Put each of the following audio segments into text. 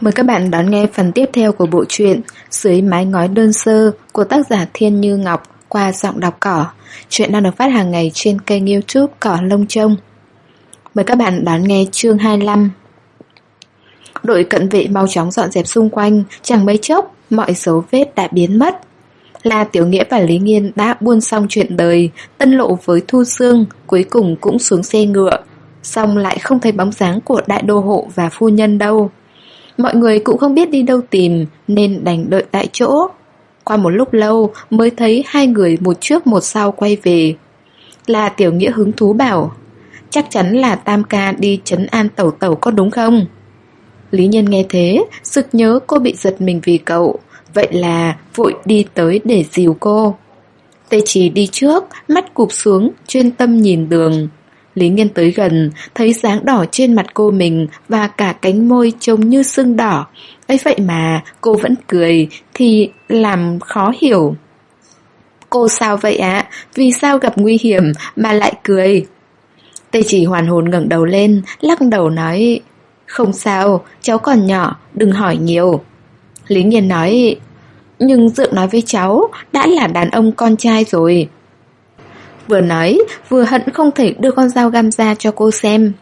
Mời các bạn đón nghe phần tiếp theo của bộ truyện Dưới mái ngói đơn sơ của tác giả Thiên Như Ngọc qua giọng đọc cỏ. Chuyện đang được phát hàng ngày trên kênh youtube Cỏ Lông Trông. Mời các bạn đón nghe chương 25. Đội cận vệ mau chóng dọn dẹp xung quanh, chẳng mấy chốc, mọi dấu vết đã biến mất. La Tiểu Nghĩa và Lý Nghiên đã buôn xong chuyện đời, tân lộ với Thu Sương, cuối cùng cũng xuống xe ngựa. Xong lại không thấy bóng dáng của đại đô hộ và phu nhân đâu. Mọi người cũng không biết đi đâu tìm, Nên đành đợi tại chỗ. Qua một lúc lâu, mới thấy hai người một trước một sau quay về. Là tiểu nghĩa hứng thú bảo, Chắc chắn là Tam ca đi chấn an tẩu tẩu có đúng không? Lý nhân nghe thế, Sực nhớ cô bị giật mình vì cậu. Vậy là vội đi tới để dìu cô. Tê chỉ đi trước, Mắt cụp xuống Chuyên tâm nhìn đường. Lý Nghiên tới gần, thấy dáng đỏ trên mặt cô mình và cả cánh môi trông như sưng đỏ. ấy vậy mà cô vẫn cười thì làm khó hiểu. Cô sao vậy ạ? Vì sao gặp nguy hiểm mà lại cười? Tê chỉ hoàn hồn ngẩng đầu lên, lắc đầu nói Không sao, cháu còn nhỏ, đừng hỏi nhiều. Lý Nghiên nói Nhưng Dượng nói với cháu, đã là đàn ông con trai rồi, Vừa nói, vừa hận không thể đưa con dao găm ra cho cô xem.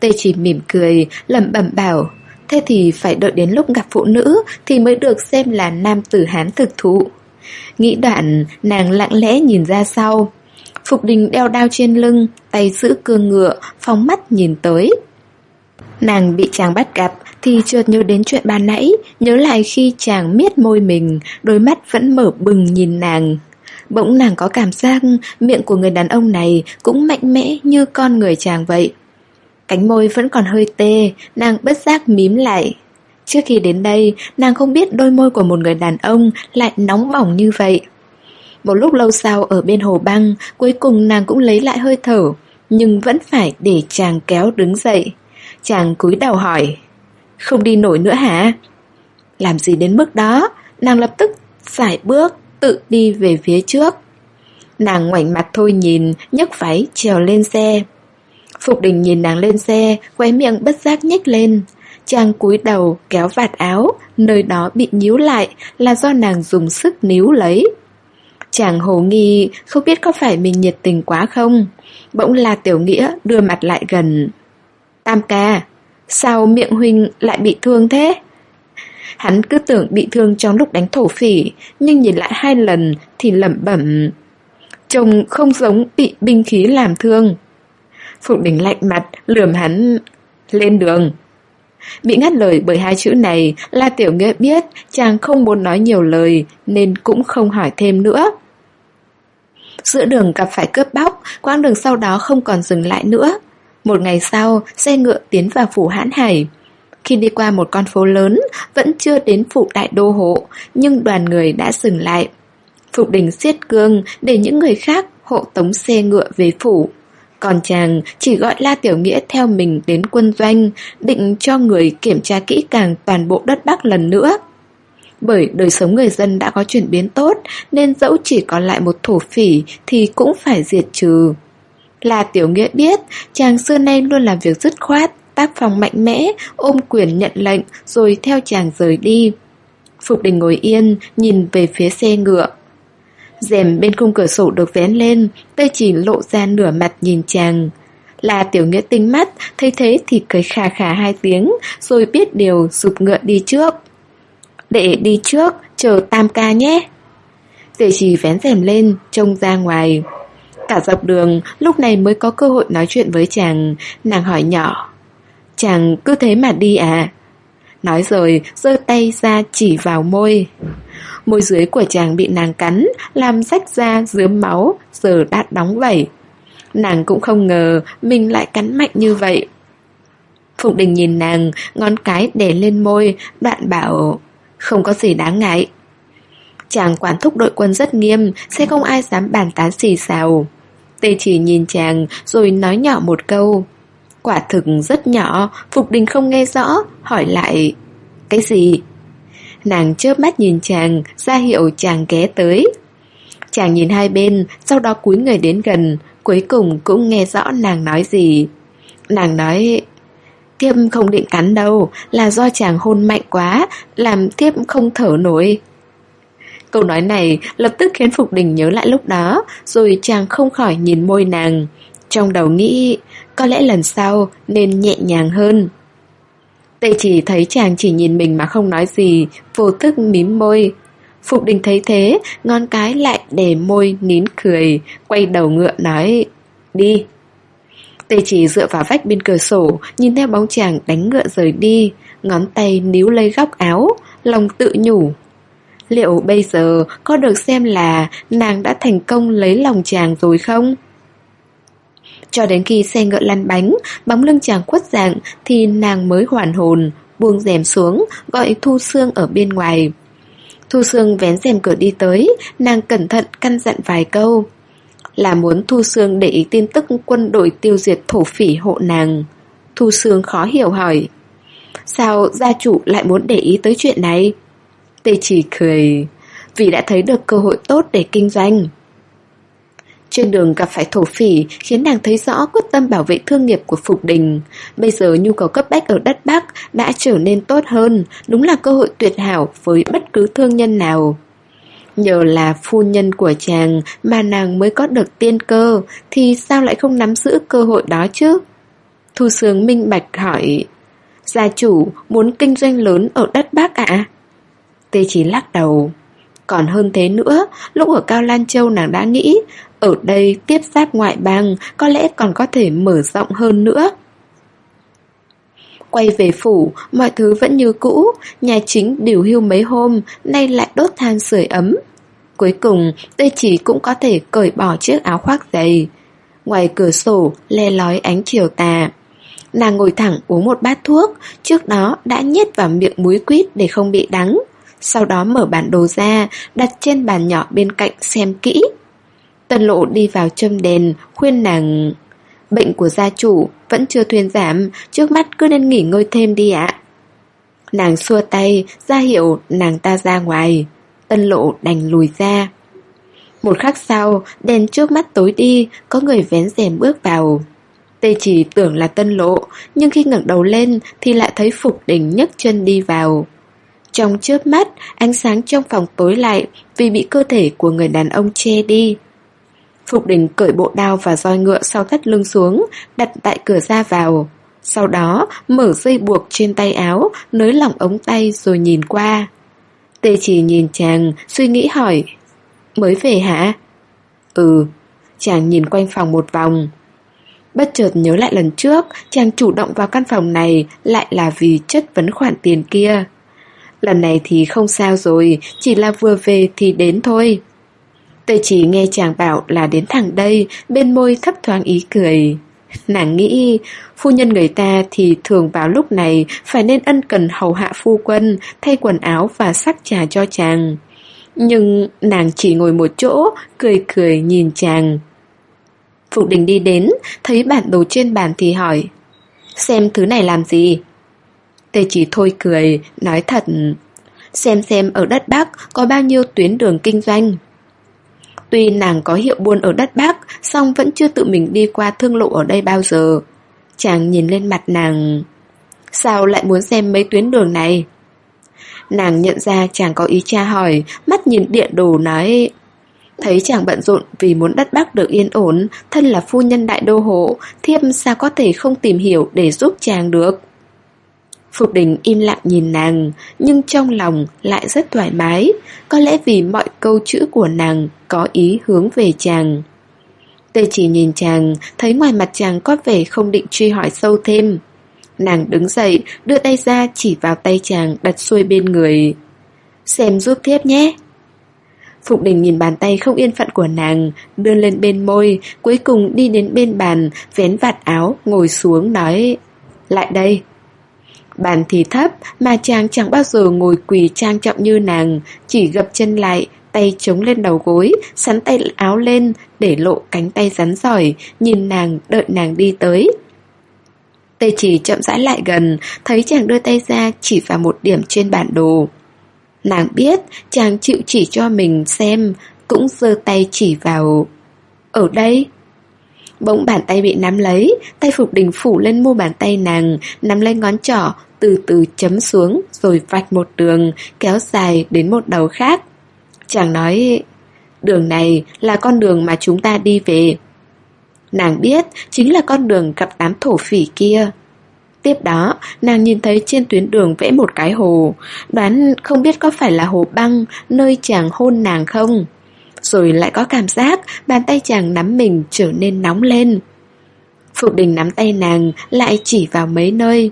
Tê chỉ mỉm cười, lẩm bẩm bảo, thế thì phải đợi đến lúc gặp phụ nữ thì mới được xem là nam tử hán thực thụ. Nghĩ đoạn, nàng lặng lẽ nhìn ra sau. Phục đình đeo đao trên lưng, tay giữ cương ngựa, phóng mắt nhìn tới. Nàng bị chàng bắt gặp thì chợt nhớ đến chuyện ban nãy, nhớ lại khi chàng miết môi mình, đôi mắt vẫn mở bừng nhìn nàng. Bỗng nàng có cảm giác miệng của người đàn ông này cũng mạnh mẽ như con người chàng vậy. Cánh môi vẫn còn hơi tê, nàng bất giác mím lại. Trước khi đến đây, nàng không biết đôi môi của một người đàn ông lại nóng bỏng như vậy. Một lúc lâu sau ở bên hồ băng, cuối cùng nàng cũng lấy lại hơi thở, nhưng vẫn phải để chàng kéo đứng dậy. Chàng cúi đầu hỏi, không đi nổi nữa hả? Làm gì đến mức đó, nàng lập tức giải bước, tự đi về phía trước. Nàng ngoảnh mặt thôi nhìn, nhấc váy trèo lên xe. Phục đình nhìn nàng lên xe, khóe miệng bất giác nhếch lên. Chàng cúi đầu kéo vạt áo, nơi đó bị nhíu lại là do nàng dùng sức níu lấy. Chàng hồ nghi không biết có phải mình nhiệt tình quá không. Bỗng là tiểu nghĩa đưa mặt lại gần. Tam ca, sao miệng huynh lại bị thương thế? Hắn cứ tưởng bị thương trong lúc đánh thổ phỉ, nhưng nhìn lại hai lần thì lẩm bẩm. Trông không giống bị binh khí làm thương. Phục đỉnh lạnh mặt, lườm hắn lên đường. Bị ngắt lời bởi hai chữ này, La Tiểu Nghĩa biết chàng không muốn nói nhiều lời nên cũng không hỏi thêm nữa. Giữa đường gặp phải cướp bóc, quãng đường sau đó không còn dừng lại nữa. Một ngày sau, xe ngựa tiến vào phủ hãn hải. Khi đi qua một con phố lớn, vẫn chưa đến phủ đại đô hộ, nhưng đoàn người đã dừng lại. Phục đình siết cương để những người khác hộ tống xe ngựa về phủ. Còn chàng chỉ gọi La Tiểu Nghĩa theo mình đến quân doanh, định cho người kiểm tra kỹ càng toàn bộ đất Bắc lần nữa. Bởi đời sống người dân đã có chuyển biến tốt, nên dẫu chỉ còn lại một thổ phỉ thì cũng phải diệt trừ. La Tiểu Nghĩa biết, chàng xưa nay luôn làm việc dứt khoát, tác phòng mạnh mẽ, ôm quyền nhận lệnh rồi theo chàng rời đi. Phục đình ngồi yên, nhìn về phía xe ngựa. rèm bên khung cửa sổ được vén lên, tây chỉ lộ ra nửa mặt nhìn chàng. Là tiểu nghĩa tinh mắt, thấy thế thì cười khà khà hai tiếng, rồi biết điều sụp ngựa đi trước. Để đi trước, chờ tam ca nhé. Tề chỉ vén rèm lên, trông ra ngoài. Cả dọc đường, lúc này mới có cơ hội nói chuyện với chàng, nàng hỏi nhỏ. Chàng cứ thế mà đi à? Nói rồi, giơ tay ra chỉ vào môi. Môi dưới của chàng bị nàng cắn, làm rách ra dướm máu, giờ đã đóng vẩy. Nàng cũng không ngờ mình lại cắn mạnh như vậy. Phụng Đình nhìn nàng, ngón cái để lên môi, đoạn bảo không có gì đáng ngại. Chàng quản thúc đội quân rất nghiêm, sẽ không ai dám bàn tán xì xào. Tê chỉ nhìn chàng rồi nói nhỏ một câu. Quả thực rất nhỏ, Phục Đình không nghe rõ, hỏi lại Cái gì? Nàng chớp mắt nhìn chàng, ra hiệu chàng ghé tới Chàng nhìn hai bên, sau đó cúi người đến gần Cuối cùng cũng nghe rõ nàng nói gì Nàng nói Thiếp không định cắn đâu, là do chàng hôn mạnh quá, làm thiếp không thở nổi. Câu nói này lập tức khiến Phục Đình nhớ lại lúc đó, rồi chàng không khỏi nhìn môi nàng. Trong đầu nghĩ, có lẽ lần sau nên nhẹ nhàng hơn. Tê chỉ thấy chàng chỉ nhìn mình mà không nói gì, vô thức mím môi. Phục Đình thấy thế, ngon cái lại để môi nín cười, quay đầu ngựa nói, đi. Tê chỉ dựa vào vách bên cửa sổ, nhìn theo bóng chàng đánh ngựa rời đi, ngón tay níu lấy góc áo, lòng tự nhủ. Liệu bây giờ có được xem là nàng đã thành công lấy lòng chàng rồi không? Cho đến khi xe ngựa lăn bánh, bóng lưng chàng quất dạng thì nàng mới hoàn hồn, buông rèm xuống, gọi Thu Sương ở bên ngoài. Thu Sương vén rèm cửa đi tới, nàng cẩn thận căn dặn vài câu. Là muốn Thu Sương để ý tin tức quân đội tiêu diệt thổ phỉ hộ nàng. Thu Sương khó hiểu hỏi. Sao gia chủ lại muốn để ý tới chuyện này? Tê chỉ cười, vì đã thấy được cơ hội tốt để kinh doanh. Trên đường gặp phải thổ phỉ khiến nàng thấy rõ quyết tâm bảo vệ thương nghiệp của Phục Đình. Bây giờ nhu cầu cấp bách ở đất Bắc đã trở nên tốt hơn, đúng là cơ hội tuyệt hảo với bất cứ thương nhân nào. Nhờ là phu nhân của chàng mà nàng mới có được tiên cơ, thì sao lại không nắm giữ cơ hội đó chứ? Thu sướng minh bạch hỏi, gia chủ muốn kinh doanh lớn ở đất Bắc ạ? À? Tê chỉ lắc đầu. Còn hơn thế nữa, lúc ở Cao Lan Châu nàng đã nghĩ, ở đây tiếp giáp ngoại bang có lẽ còn có thể mở rộng hơn nữa. Quay về phủ, mọi thứ vẫn như cũ, nhà chính điều hưu mấy hôm, nay lại đốt than sưởi ấm. Cuối cùng, tê chỉ cũng có thể cởi bỏ chiếc áo khoác dày. Ngoài cửa sổ, le lói ánh chiều tà. Nàng ngồi thẳng uống một bát thuốc, trước đó đã nhét vào miệng muối quýt để không bị đắng. Sau đó mở bản đồ ra, đặt trên bàn nhỏ bên cạnh xem kỹ. Tân lộ đi vào châm đèn, khuyên nàng... Bệnh của gia chủ vẫn chưa thuyên giảm, trước mắt cứ nên nghỉ ngơi thêm đi ạ. Nàng xua tay, ra hiệu nàng ta ra ngoài. Tân lộ đành lùi ra. Một khắc sau, đèn trước mắt tối đi, có người vén rèm bước vào. Tê chỉ tưởng là tân lộ, nhưng khi ngẩng đầu lên thì lại thấy Phục Đình nhấc chân đi vào. Trong chớp mắt, ánh sáng trong phòng tối lại vì bị cơ thể của người đàn ông che đi. Phục đình cởi bộ đao và roi ngựa sau thắt lưng xuống, đặt tại cửa ra vào. Sau đó, mở dây buộc trên tay áo, nới lỏng ống tay rồi nhìn qua. Tê chỉ nhìn chàng, suy nghĩ hỏi. Mới về hả? Ừ, chàng nhìn quanh phòng một vòng. Bất chợt nhớ lại lần trước, chàng chủ động vào căn phòng này lại là vì chất vấn khoản tiền kia. Lần này thì không sao rồi, chỉ là vừa về thì đến thôi. Tê chỉ nghe chàng bảo là đến thẳng đây, bên môi thấp thoáng ý cười. Nàng nghĩ, phu nhân người ta thì thường vào lúc này phải nên ân cần hầu hạ phu quân, thay quần áo và sắc trà cho chàng. Nhưng nàng chỉ ngồi một chỗ, cười cười nhìn chàng. Phục đình đi đến, thấy bản đồ trên bàn thì hỏi, xem thứ này làm gì? Tê chỉ thôi cười, nói thật, xem xem ở đất Bắc có bao nhiêu tuyến đường kinh doanh. Tuy nàng có hiệu buôn ở đất Bắc, song vẫn chưa tự mình đi qua thương lộ ở đây bao giờ. Chàng nhìn lên mặt nàng, sao lại muốn xem mấy tuyến đường này? Nàng nhận ra chàng có ý tra hỏi, mắt nhìn địa đồ nói... Thấy chàng bận rộn vì muốn đất Bắc được yên ổn, thân là phu nhân đại đô hộ, thiếp sao có thể không tìm hiểu để giúp chàng được. Phục đình im lặng nhìn nàng, nhưng trong lòng lại rất thoải mái, có lẽ vì mọi câu chữ của nàng có ý hướng về chàng. Tê chỉ nhìn chàng, thấy ngoài mặt chàng có vẻ không định truy hỏi sâu thêm. Nàng đứng dậy, đưa tay ra chỉ vào tay chàng đặt xuôi bên người. Xem giúp tiếp nhé. Phục đình nhìn bàn tay không yên phận của nàng, đưa lên bên môi, cuối cùng đi đến bên bàn, vén vạt áo, ngồi xuống nói Lại đây. Bàn thì thấp mà chàng chẳng bao giờ ngồi quỳ trang trọng như nàng, chỉ gập chân lại, tay chống lên đầu gối, sắn tay áo lên để lộ cánh tay rắn giỏi, nhìn nàng đợi nàng đi tới. Tê chỉ chậm rãi lại gần, thấy chàng đưa tay ra chỉ vào một điểm trên bản đồ. Nàng biết chàng chịu chỉ cho mình xem, cũng giơ tay chỉ vào. Ở đây? Bỗng bàn tay bị nắm lấy, tay Phục Đình phủ lên mu bàn tay nàng, nắm lên ngón trỏ, từ từ chấm xuống, rồi vạch một đường, kéo dài đến một đầu khác. Chàng nói, đường này là con đường mà chúng ta đi về. Nàng biết chính là con đường gặp đám thổ phỉ kia. Tiếp đó, nàng nhìn thấy trên tuyến đường vẽ một cái hồ, đoán không biết có phải là hồ băng nơi chàng hôn nàng không. Rồi lại có cảm giác bàn tay chàng nắm mình trở nên nóng lên. Phục đình nắm tay nàng lại chỉ vào mấy nơi.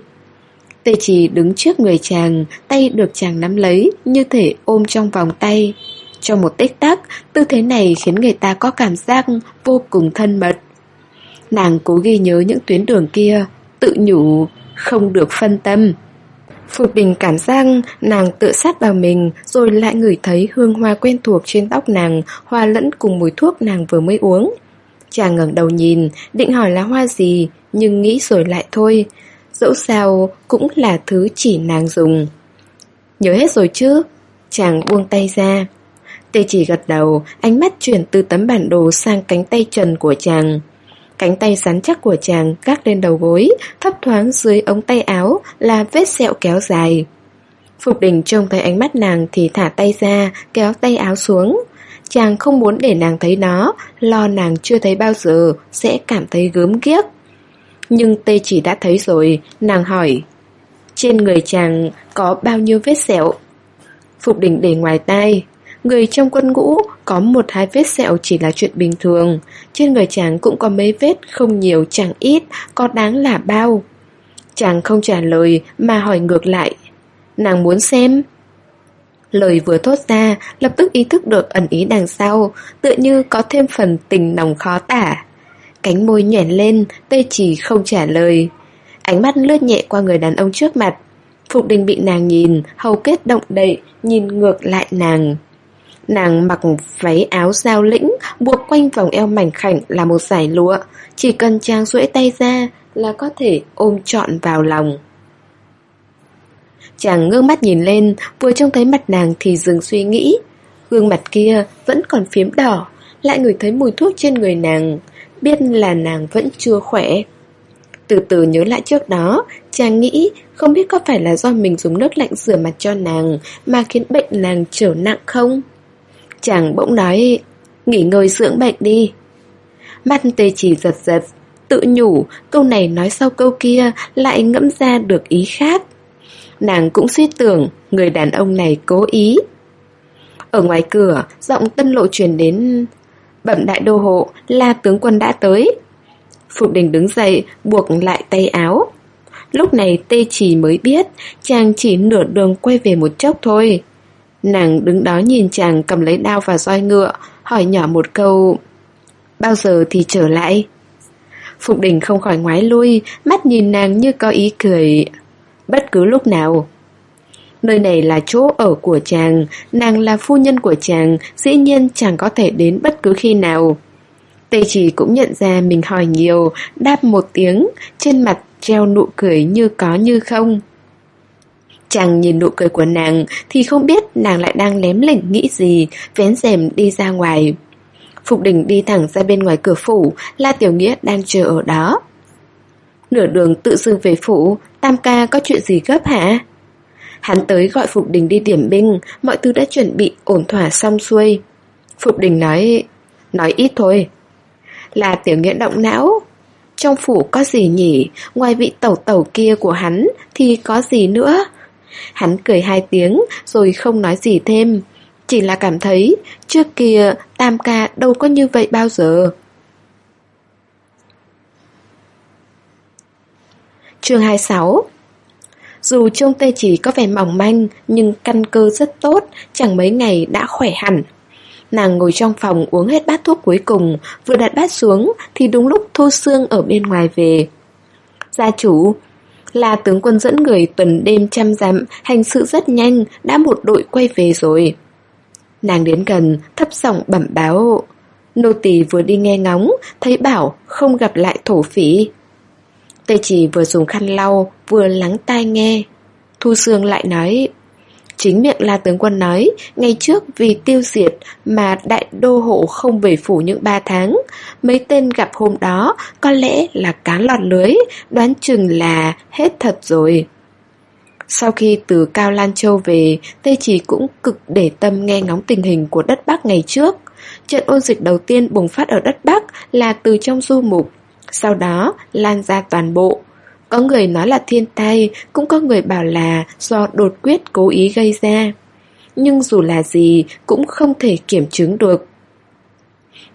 Tê chỉ đứng trước người chàng, tay được chàng nắm lấy, như thể ôm trong vòng tay. Trong một tích tắc, tư thế này khiến người ta có cảm giác vô cùng thân mật. Nàng cố ghi nhớ những tuyến đường kia, tự nhủ, không được phân tâm. Phục Bình cảm giác nàng tự sát vào mình rồi lại ngửi thấy hương hoa quen thuộc trên tóc nàng hòa lẫn cùng mùi thuốc nàng vừa mới uống. Chàng ngẩng đầu nhìn, định hỏi là hoa gì, nhưng nghĩ rồi lại thôi. Dẫu sao cũng là thứ chỉ nàng dùng. Nhớ hết rồi chứ? Chàng buông tay ra. Tê chỉ gật đầu, ánh mắt chuyển từ tấm bản đồ sang cánh tay trần của chàng. Cánh tay rắn chắc của chàng gác lên đầu gối, thấp thoáng dưới ống tay áo là vết sẹo kéo dài. Phục đình trông thấy ánh mắt nàng thì thả tay ra, kéo tay áo xuống. Chàng không muốn để nàng thấy nó, lo nàng chưa thấy bao giờ, sẽ cảm thấy gớm ghiếc. Nhưng tê chỉ đã thấy rồi, nàng hỏi. Trên người chàng có bao nhiêu vết sẹo? Phục đình để ngoài tai, Người trong quân ngũ có một hai vết sẹo chỉ là chuyện bình thường. Trên người chàng cũng có mấy vết không nhiều, chẳng ít, Có đáng là bao. Chàng không trả lời mà hỏi ngược lại. Nàng muốn xem. Lời vừa thốt ra, lập tức ý thức được ẩn ý đằng sau, Tựa như có thêm phần tình nồng khó tả. Cánh môi nhoẻn lên, Tê chỉ không trả lời. Ánh mắt lướt nhẹ qua người đàn ông trước mặt. Phục đình bị nàng nhìn, Hầu kết động đậy, Nhìn ngược lại nàng. Nàng mặc váy áo giao lĩnh, buộc quanh vòng eo mảnh khảnh là một giải lụa, chỉ cần chàng duỗi tay ra là có thể ôm trọn vào lòng. Chàng ngước mắt nhìn lên, vừa trông thấy mặt nàng thì dừng suy nghĩ. Gương mặt kia vẫn còn phím đỏ, lại ngửi thấy mùi thuốc trên người nàng, biết là nàng vẫn chưa khỏe. Từ từ nhớ lại trước đó, chàng nghĩ không biết có phải là do mình dùng nước lạnh rửa mặt cho nàng mà khiến bệnh nàng trở nặng không? Chàng bỗng nói, Nghỉ ngơi dưỡng bệnh đi. Mắt tê chỉ giật giật, Tự nhủ câu này nói sau câu kia Lại ngẫm ra được ý khác. Nàng cũng suy tưởng Người đàn ông này cố ý. Ở ngoài cửa, Giọng tân lộ truyền đến, Bẩm đại đô hộ là tướng quân đã tới. Phục đình đứng dậy, Buộc lại tay áo. Lúc này tê chỉ mới biết, Chàng chỉ nửa đường quay về một chốc thôi. Nàng đứng đó nhìn chàng cầm lấy đao và roi ngựa, hỏi nhỏ một câu Bao giờ thì trở lại? Phục đình không khỏi ngoái lui, mắt nhìn nàng như có ý cười Bất cứ lúc nào Nơi này là chỗ ở của chàng, nàng là phu nhân của chàng, dĩ nhiên chàng có thể đến bất cứ khi nào. Tê chỉ cũng nhận ra mình hỏi nhiều, đáp một tiếng, trên mặt treo nụ cười như có như không. Chàng nhìn nụ cười của nàng thì không biết nàng lại đang lém lỉnh nghĩ gì, vén rèm đi ra ngoài. Phục đình đi thẳng ra bên ngoài cửa phủ, La Tiểu Nghĩa đang chờ ở đó. Nửa đường tự dưng về phủ, Tam ca có chuyện gì gấp hả? Hắn tới gọi Phục đình đi điểm binh, mọi thứ đã chuẩn bị ổn thỏa xong xuôi. Phục đình nói, nói ít thôi. Là Tiểu Nghĩa động não. Trong phủ có gì nhỉ, ngoài vị tẩu tẩu kia của hắn thì có gì nữa? Hắn cười hai tiếng rồi không nói gì thêm. Chỉ là cảm thấy trước kia Tam ca đâu có như vậy bao giờ. chương 26 Dù trông tê chỉ có vẻ mỏng manh nhưng căn cơ rất tốt, chẳng mấy ngày đã khỏe hẳn. Nàng ngồi trong phòng uống hết bát thuốc cuối cùng, vừa đặt bát xuống thì đúng lúc Thu Sương ở bên ngoài về. Gia chủ, là tướng quân dẫn người tuần đêm chăm dặm, hành sự rất nhanh, đã một đội quay về rồi. Nàng đến gần, thấp giọng bẩm báo. Nô tỳ vừa đi nghe ngóng, thấy bảo không gặp lại thổ phỉ. Tây chỉ vừa dùng khăn lau, vừa lắng tai nghe. Thu Sương lại nói, Chính miệng La Tướng Quân nói, ngày trước vì tiêu diệt mà đại đô hộ không về phủ những ba tháng. Mấy tên gặp hôm đó có lẽ là cá lọt lưới, đoán chừng là hết thật rồi. Sau khi từ Cao Lan Châu về, Tê Chỉ cũng cực để tâm nghe ngóng tình hình của đất Bắc ngày trước. Trận ôn dịch đầu tiên bùng phát ở đất Bắc là từ trong du mục, sau đó lan ra toàn bộ. Có người nói là thiên tai, cũng có người bảo là do đột quyết cố ý gây ra. Nhưng dù là gì cũng không thể kiểm chứng được.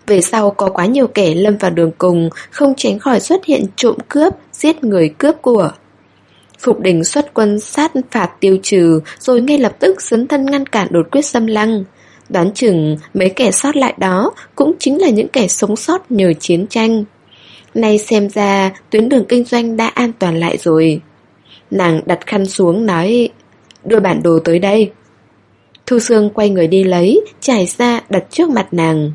Về sau có quá nhiều kẻ lâm vào đường cùng, không tránh khỏi xuất hiện trộm cướp, giết người cướp của. Phục đình xuất quân sát phạt tiêu trừ, rồi ngay lập tức dấn thân ngăn cản đột quyết xâm lăng. Đoán chừng mấy kẻ sót lại đó cũng chính là những kẻ sống sót nhờ chiến tranh. Nay xem ra tuyến đường kinh doanh đã an toàn lại rồi. Nàng đặt khăn xuống nói Đưa bản đồ tới đây. Thu Sương quay người đi lấy, trải ra đặt trước mặt nàng.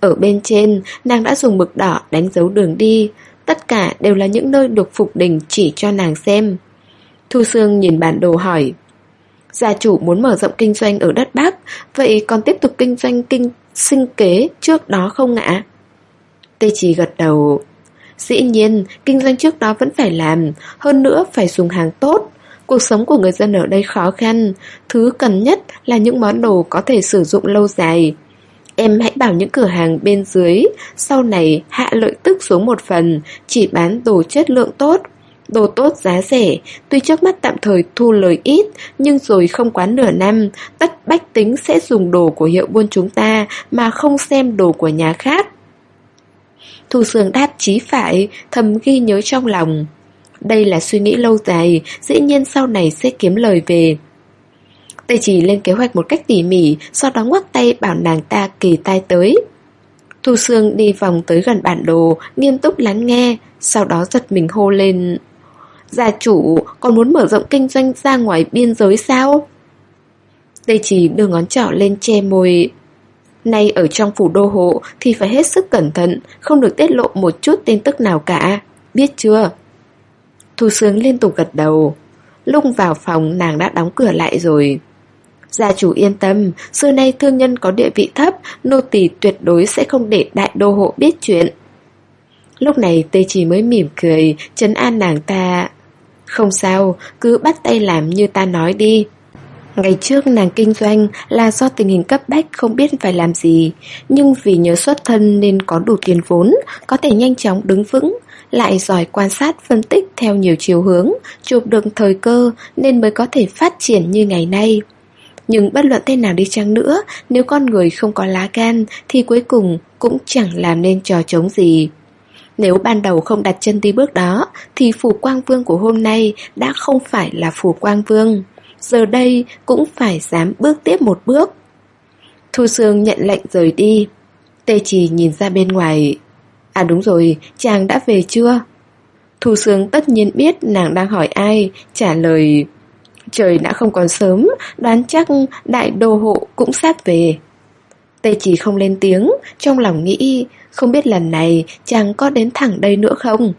Ở bên trên, nàng đã dùng mực đỏ đánh dấu đường đi. Tất cả đều là những nơi được Phục Đình chỉ cho nàng xem. Thu Sương nhìn bản đồ hỏi Gia chủ muốn mở rộng kinh doanh ở đất Bắc Vậy còn tiếp tục kinh doanh kinh sinh kế trước đó không ạ? Tê Chỉ gật đầu Dĩ nhiên, kinh doanh trước đó vẫn phải làm Hơn nữa phải dùng hàng tốt. Cuộc sống của người dân ở đây khó khăn Thứ cần nhất là những món đồ có thể sử dụng lâu dài. Em hãy bảo những cửa hàng bên dưới Sau này hạ lợi tức xuống một phần Chỉ bán đồ chất lượng tốt. Đồ tốt giá rẻ, tuy trước mắt tạm thời thu lời ít, nhưng rồi không quá nửa năm, tất bách tính sẽ dùng đồ của hiệu buôn chúng ta mà không xem đồ của nhà khác. Thu Sương đáp chí phải, thầm ghi nhớ trong lòng. Đây là suy nghĩ lâu dài, dĩ nhiên sau này sẽ kiếm lời về. Tây chỉ lên kế hoạch một cách tỉ mỉ, sau đó ngoắc tay bảo nàng ta kỳ tai tới. Thu Sương đi vòng tới gần bản đồ, nghiêm túc lắng nghe, sau đó giật mình hô lên... Gia chủ còn muốn mở rộng kinh doanh ra ngoài biên giới sao? Tây chỉ đưa ngón trỏ lên che môi Nay ở trong phủ đô hộ thì phải hết sức cẩn thận, không được tiết lộ một chút tin tức nào cả, biết chưa? Thu Sướng liên tục gật đầu. Lúc vào phòng nàng đã đóng cửa lại rồi. Gia chủ yên tâm, xưa nay thương nhân có địa vị thấp, nô tỳ tuyệt đối sẽ không để đại đô hộ biết chuyện. Lúc này Tê Chỉ mới mỉm cười, chấn an nàng ta. Không sao, cứ bắt tay làm như ta nói đi. Ngày trước nàng kinh doanh là do tình hình cấp bách không biết phải làm gì, nhưng vì nhớ xuất thân nên có đủ tiền vốn, có thể nhanh chóng đứng vững, lại giỏi quan sát phân tích theo nhiều chiều hướng, chụp được thời cơ nên mới có thể phát triển như ngày nay. Nhưng bất luận thế nào đi chăng nữa, nếu con người không có lá gan thì cuối cùng cũng chẳng làm nên trò chống gì. Nếu ban đầu không đặt chân đi bước đó, thì phủ quang vương của hôm nay đã không phải là phủ quang vương. Giờ đây cũng phải dám bước tiếp một bước. Thu Sương nhận lệnh rời đi. Tê Trì nhìn ra bên ngoài. À đúng rồi, chàng đã về chưa? Thu Sương tất nhiên biết nàng đang hỏi ai, trả lời... Trời đã không còn sớm, đoán chắc đại đô hộ cũng sắp về. Tê chỉ không lên tiếng, trong lòng nghĩ không biết lần này chàng có đến thẳng đây nữa không?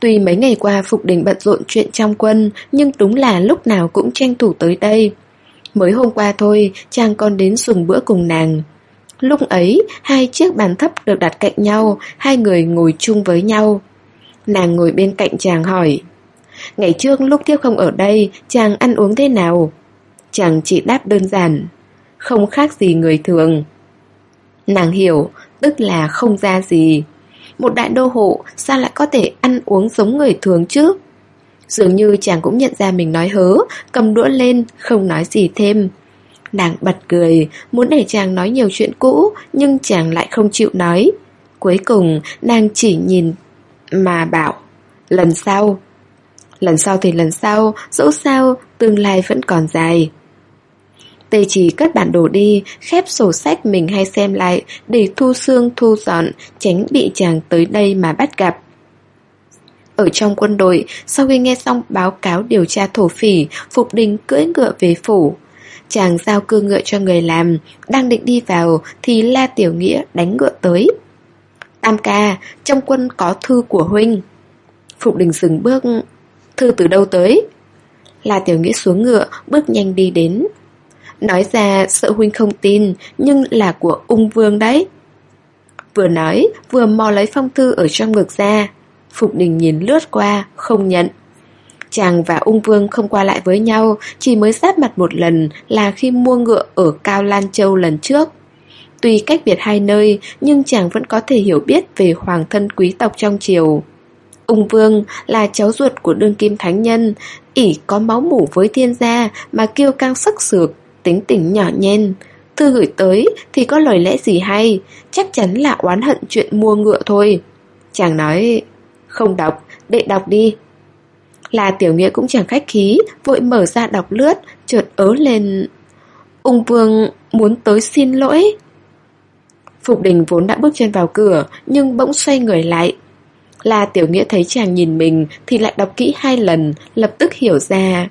Tuy mấy ngày qua Phục Đình bận rộn chuyện trong quân, nhưng đúng là lúc nào cũng tranh thủ tới đây. Mới hôm qua thôi, chàng còn đến dùng bữa cùng nàng. Lúc ấy, hai chiếc bàn thấp được đặt cạnh nhau, hai người ngồi chung với nhau. Nàng ngồi bên cạnh chàng hỏi. Ngày trước lúc thiếp không ở đây, chàng ăn uống thế nào? Chàng chỉ đáp đơn giản. Không khác gì người thường. Nàng hiểu, tức là không ra gì. Một đại đô hộ sao lại có thể ăn uống giống người thường chứ? Dường như chàng cũng nhận ra mình nói hớ, cầm đũa lên, không nói gì thêm. Nàng bật cười, muốn để chàng nói nhiều chuyện cũ, nhưng chàng lại không chịu nói. Cuối cùng, nàng chỉ nhìn mà bảo, lần sau. Lần sau thì lần sau, dẫu sao, tương lai vẫn còn dài. Tê chỉ cất bản đồ đi, khép sổ sách mình hay xem lại để thu xương thu dọn, tránh bị chàng tới đây mà bắt gặp. Ở trong quân đội, sau khi nghe xong báo cáo điều tra thổ phỉ, Phục Đình cưỡi ngựa về phủ. Chàng giao cưa ngựa cho người làm, đang định đi vào thì La Tiểu Nghĩa đánh ngựa tới. Tam ca, trong quân có thư của huynh. Phục Đình dừng bước, thư từ đâu tới? Là tiểu nghĩa xuống ngựa, bước nhanh đi đến. Nói ra sợ huynh không tin, nhưng là của ung vương đấy. Vừa nói, vừa mò lấy phong thư ở trong ngực ra. Phục đình nhìn lướt qua, không nhận. Chàng và ung vương không qua lại với nhau, chỉ mới sát mặt một lần là khi mua ngựa ở Cao Lan Châu lần trước. Tuy cách biệt hai nơi, nhưng chàng vẫn có thể hiểu biết về hoàng thân quý tộc trong triều. Ung Vương là cháu ruột của đương kim thánh nhân, ỷ có máu mủ với thiên gia mà kêu căng sắc sược, tính tình nhỏ nhen. Thư gửi tới thì có lời lẽ gì hay, chắc chắn là oán hận chuyện mua ngựa thôi. Chàng nói, không đọc, đệ đọc đi. Là tiểu nghĩa cũng chẳng khách khí, vội mở ra đọc lướt, chợt ớ lên. Ung Vương muốn tới xin lỗi. Phục đình vốn đã bước chân vào cửa, nhưng bỗng xoay người lại. Là tiểu nghĩa thấy chàng nhìn mình thì lại đọc kỹ hai lần, lập tức hiểu ra.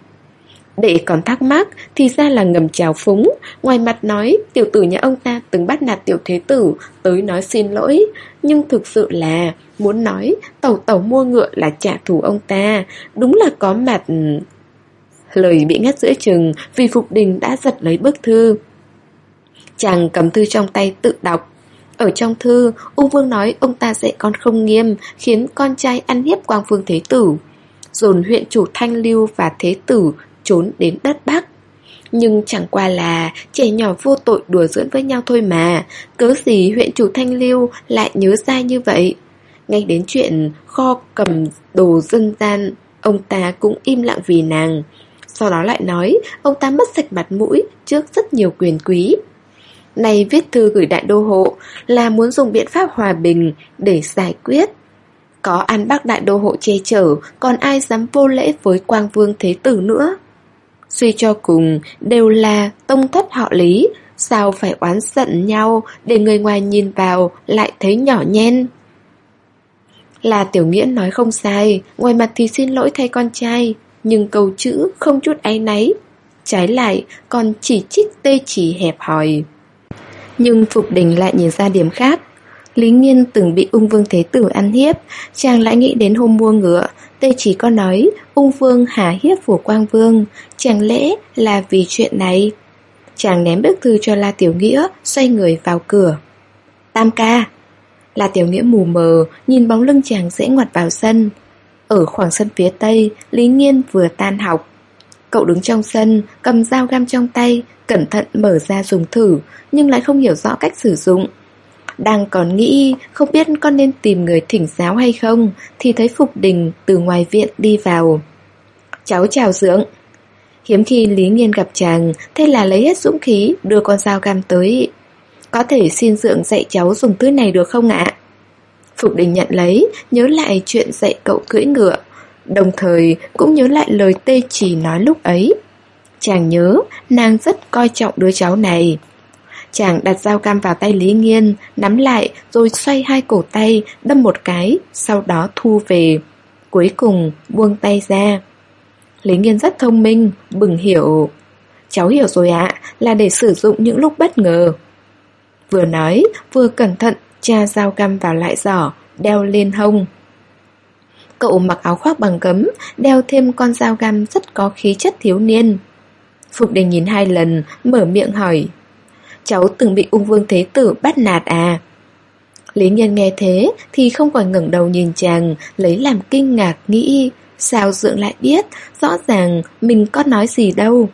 Đệ còn thắc mắc thì ra là ngầm trào phúng. Ngoài mặt nói tiểu tử nhà ông ta từng bắt nạt tiểu thế tử Tới nói xin lỗi. Nhưng thực sự là muốn nói tàu tàu mua ngựa là trả thù ông ta. Đúng là có mặt ừ, Lời bị ngắt giữa chừng vì Phục Đình đã giật lấy bức thư. Chàng cầm thư trong tay tự đọc. Ở trong thư, Ung Vương nói ông ta dạy con không nghiêm, khiến con trai ăn hiếp Quang Vương Thế Tử. Dồn huyện chủ Thanh Lưu và Thế Tử trốn đến đất Bắc. Nhưng chẳng qua là trẻ nhỏ vô tội đùa giỡn với nhau thôi mà, cớ gì huyện chủ Thanh Lưu lại nhớ ra như vậy. Ngay đến chuyện kho cầm đồ dân gian, ông ta cũng im lặng vì nàng. Sau đó lại nói ông ta mất sạch mặt mũi trước rất nhiều quyền quý. Này viết thư gửi đại đô hộ là muốn dùng biện pháp hòa bình để giải quyết. Có an bác đại đô hộ che chở, còn ai dám vô lễ với quang vương thế tử nữa. Suy cho cùng, đều là tông thất họ lý, sao phải oán giận nhau để người ngoài nhìn vào lại thấy nhỏ nhen. Là tiểu nghĩa nói không sai, ngoài mặt thì xin lỗi thay con trai, nhưng câu chữ không chút áy náy. Trái lại, còn chỉ trích tê chỉ hẹp hòi. Nhưng Phục Đình lại nhìn ra điểm khác. Lý Nghiên từng bị ung vương thế tử ăn hiếp, chàng lại nghĩ đến hôm mua ngựa, tây chỉ có nói ung vương hà hiếp phủ quang vương, chẳng lẽ là vì chuyện này? Chàng ném bức thư cho La Tiểu Nghĩa, xoay người vào cửa. Tam ca! La Tiểu Nghĩa mù mờ, nhìn bóng lưng chàng dễ ngoặt vào sân. Ở khoảng sân phía tây, Lý Nghiên vừa tan học. Cậu đứng trong sân, cầm dao găm trong tay, cẩn thận mở ra dùng thử, nhưng lại không hiểu rõ cách sử dụng. Đang còn nghĩ không biết con nên tìm người thỉnh giáo hay không, Thì thấy Phục Đình từ ngoài viện đi vào. Cháu chào dưỡng. Hiếm khi Lý Nghiên gặp chàng, Thế là lấy hết dũng khí, đưa con dao găm tới. Có thể xin dưỡng dạy cháu dùng thứ này được không ạ? Phục Đình nhận lấy, Nhớ lại chuyện dạy cậu cưỡi ngựa, Đồng thời cũng nhớ lại lời tê chỉ nói lúc ấy. Chàng nhớ, nàng rất coi trọng đứa cháu này. Chàng đặt dao cam vào tay Lý Nghiên, nắm lại rồi xoay hai cổ tay, đâm một cái, sau đó thu về. Cuối cùng buông tay ra. Lý Nghiên rất thông minh, bừng hiểu. Cháu hiểu rồi ạ, là để sử dụng những lúc bất ngờ. Vừa nói, vừa cẩn thận cha dao găm vào lại giỏ, đeo lên hông. Cậu mặc áo khoác bằng cấm đeo thêm con dao găm rất có khí chất thiếu niên. Phục đình nhìn hai lần, mở miệng hỏi cháu từng bị ung vương thế tử bắt nạt à? Lý nhân nghe thế thì không còn ngẩng đầu nhìn chàng, lấy làm kinh ngạc nghĩ, sao dượng lại biết, rõ ràng mình có nói gì đâu.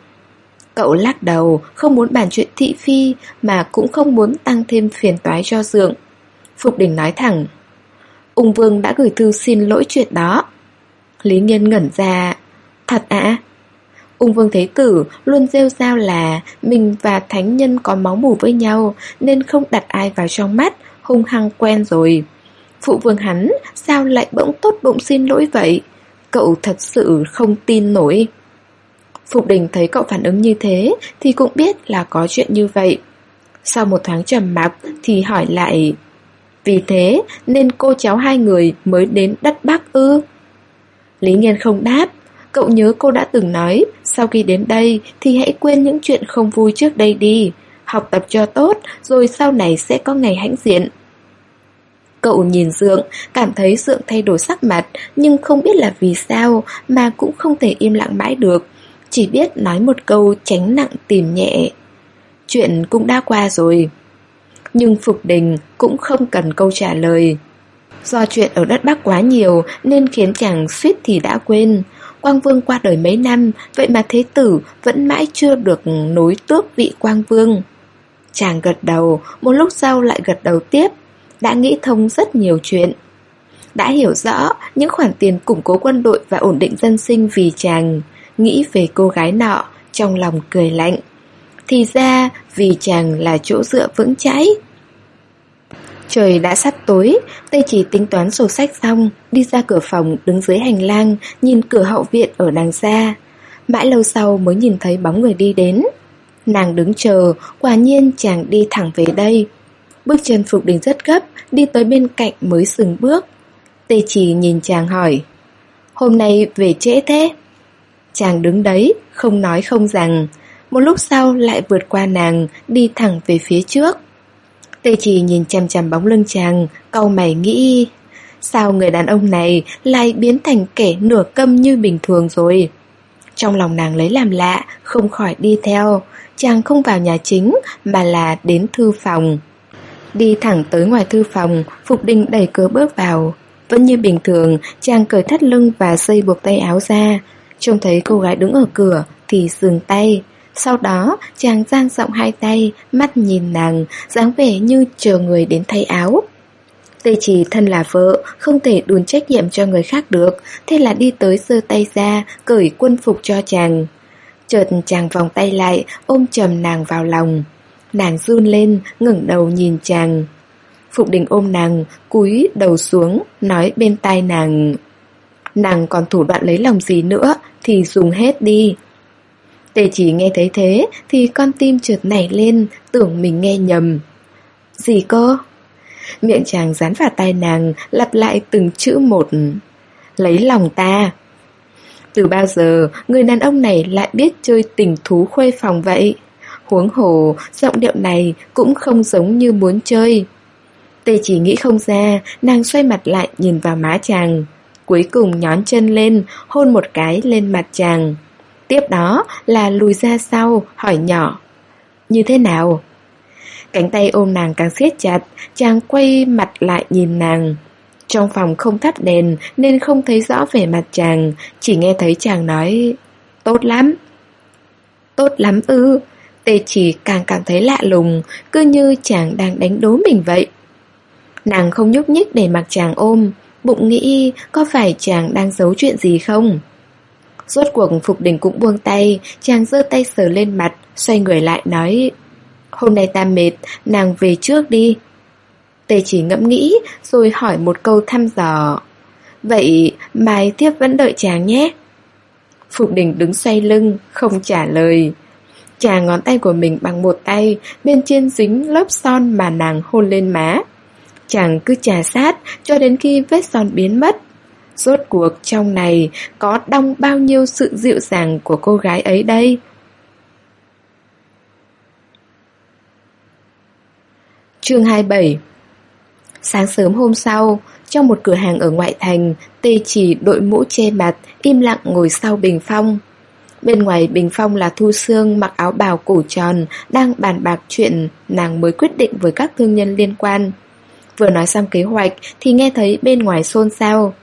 Cậu lắc đầu, không muốn bàn chuyện thị phi mà cũng không muốn tăng thêm phiền toái cho dượng. Phục đình nói thẳng, ung vương đã gửi thư xin lỗi chuyện đó. Lý nhân ngẩn ra, thật ạ? Ung vương thế tử luôn rêu rao là mình và thánh nhân có máu mủ với nhau nên không đặt ai vào trong mắt, hung hăng quen rồi. Phụ vương hắn sao lại bỗng tốt bụng xin lỗi vậy? Cậu thật sự không tin nổi. Phục đình thấy cậu phản ứng như thế thì cũng biết là có chuyện như vậy. Sau một tháng trầm mặc thì hỏi lại Vì thế nên cô cháu hai người mới đến đất Bắc ư? Lý Nghiên không đáp Cậu nhớ cô đã từng nói, sau khi đến đây thì hãy quên những chuyện không vui trước đây đi. Học tập cho tốt, rồi sau này sẽ có ngày hãnh diện. Cậu nhìn Dượng, cảm thấy Dượng thay đổi sắc mặt, nhưng không biết là vì sao mà cũng không thể im lặng mãi được. chỉ biết nói một câu tránh nặng tìm nhẹ. Chuyện cũng đã qua rồi. Nhưng Phục Đình cũng không cần câu trả lời. Do chuyện ở đất Bắc quá nhiều nên khiến chàng suýt thì đã quên. Quang Vương qua đời mấy năm, vậy mà Thế Tử vẫn mãi chưa được nối tước vị Quang Vương. Chàng gật đầu, một lúc sau lại gật đầu tiếp, đã nghĩ thông rất nhiều chuyện. Đã hiểu rõ những khoản tiền củng cố quân đội và ổn định dân sinh vì chàng, nghĩ về cô gái nọ, trong lòng cười lạnh. Thì ra vì chàng là chỗ dựa vững chãi. Trời đã sắp tối, Tây chỉ tính toán sổ sách xong, đi ra cửa phòng đứng dưới hành lang, nhìn cửa hậu viện ở đằng xa. Mãi lâu sau mới nhìn thấy bóng người đi đến. Nàng đứng chờ, quả nhiên chàng đi thẳng về đây. Bước chân Phục Đình rất gấp, đi tới bên cạnh mới dừng bước. Tê chỉ nhìn chàng hỏi, hôm nay về trễ thế? Chàng đứng đấy, không nói không rằng. Một lúc sau lại vượt qua nàng, đi thẳng về phía trước. Tê chỉ nhìn chằm chằm bóng lưng chàng, cau mày nghĩ... Sao người đàn ông này lại biến thành kẻ nửa câm như bình thường rồi? Trong lòng nàng lấy làm lạ, không khỏi đi theo. Chàng không vào nhà chính, mà là đến thư phòng. Đi thẳng tới ngoài thư phòng, Phục Đình đẩy cửa bước vào. Vẫn như bình thường, chàng cởi thắt lưng và dây buộc tay áo ra. Trông thấy cô gái đứng ở cửa thì dừng tay. Sau đó, chàng giang rộng hai tay, mắt nhìn nàng, dáng vẻ như chờ người đến thay áo. Tây chỉ thân là vợ, không thể đùn trách nhiệm cho người khác được, thế là đi tới sơ tay ra, cởi quân phục cho chàng. Chợt chàng vòng tay lại, ôm chầm nàng vào lòng. Nàng run lên, ngẩng đầu nhìn chàng. Phục đình ôm nàng, cúi đầu xuống, nói bên tai nàng. Nàng còn thủ đoạn lấy lòng gì nữa, thì dùng hết đi. Tề chỉ nghe thấy thế, thì con tim trượt nảy lên, tưởng mình nghe nhầm. Gì cơ? Miệng chàng dán vào tai nàng, lặp lại từng chữ một. Lấy lòng ta. Từ bao giờ, người đàn ông này lại biết chơi tình thú khuê phòng vậy? Huống hồ, giọng điệu này cũng không giống như muốn chơi. Tê chỉ nghĩ không ra, nàng xoay mặt lại nhìn vào má chàng. Cuối cùng nhón chân lên, hôn một cái lên mặt chàng. Tiếp đó là lùi ra sau, hỏi nhỏ. Như thế nào? Cánh tay ôm nàng càng siết chặt, chàng quay mặt lại nhìn nàng. Trong phòng không thắp đèn nên không thấy rõ vẻ mặt chàng, chỉ nghe thấy chàng nói Tốt lắm. Tốt lắm ư. Tê chỉ càng cảm thấy lạ lùng, cứ như chàng đang đánh đố mình vậy. Nàng không nhúc nhích để mặc chàng ôm, bụng nghĩ có phải chàng đang giấu chuyện gì không? Rốt cuộc Phục Đình cũng buông tay, chàng giơ tay sờ lên mặt, xoay người lại nói Hôm nay ta mệt, nàng về trước đi. Tề chỉ ngẫm nghĩ, rồi hỏi một câu thăm dò. Vậy mai tiếp vẫn đợi chàng nhé. Phục đình đứng xoay lưng, không trả lời. Chàng ngón tay của mình bằng một tay, bên trên dính lớp son mà nàng hôn lên má. Chàng cứ trà sát cho đến khi vết son biến mất. Rốt cuộc trong này có đong bao nhiêu sự dịu dàng của cô gái ấy đây? Chương 27 Sáng sớm hôm sau, trong một cửa hàng ở ngoại thành, Tê chỉ đội mũ che mặt, im lặng ngồi sau bình phong. Bên ngoài bình phong là Thu Sương mặc áo bào cổ tròn, đang bàn bạc chuyện nàng mới quyết định với các thương nhân liên quan. Vừa nói xong kế hoạch thì nghe thấy bên ngoài xôn xao.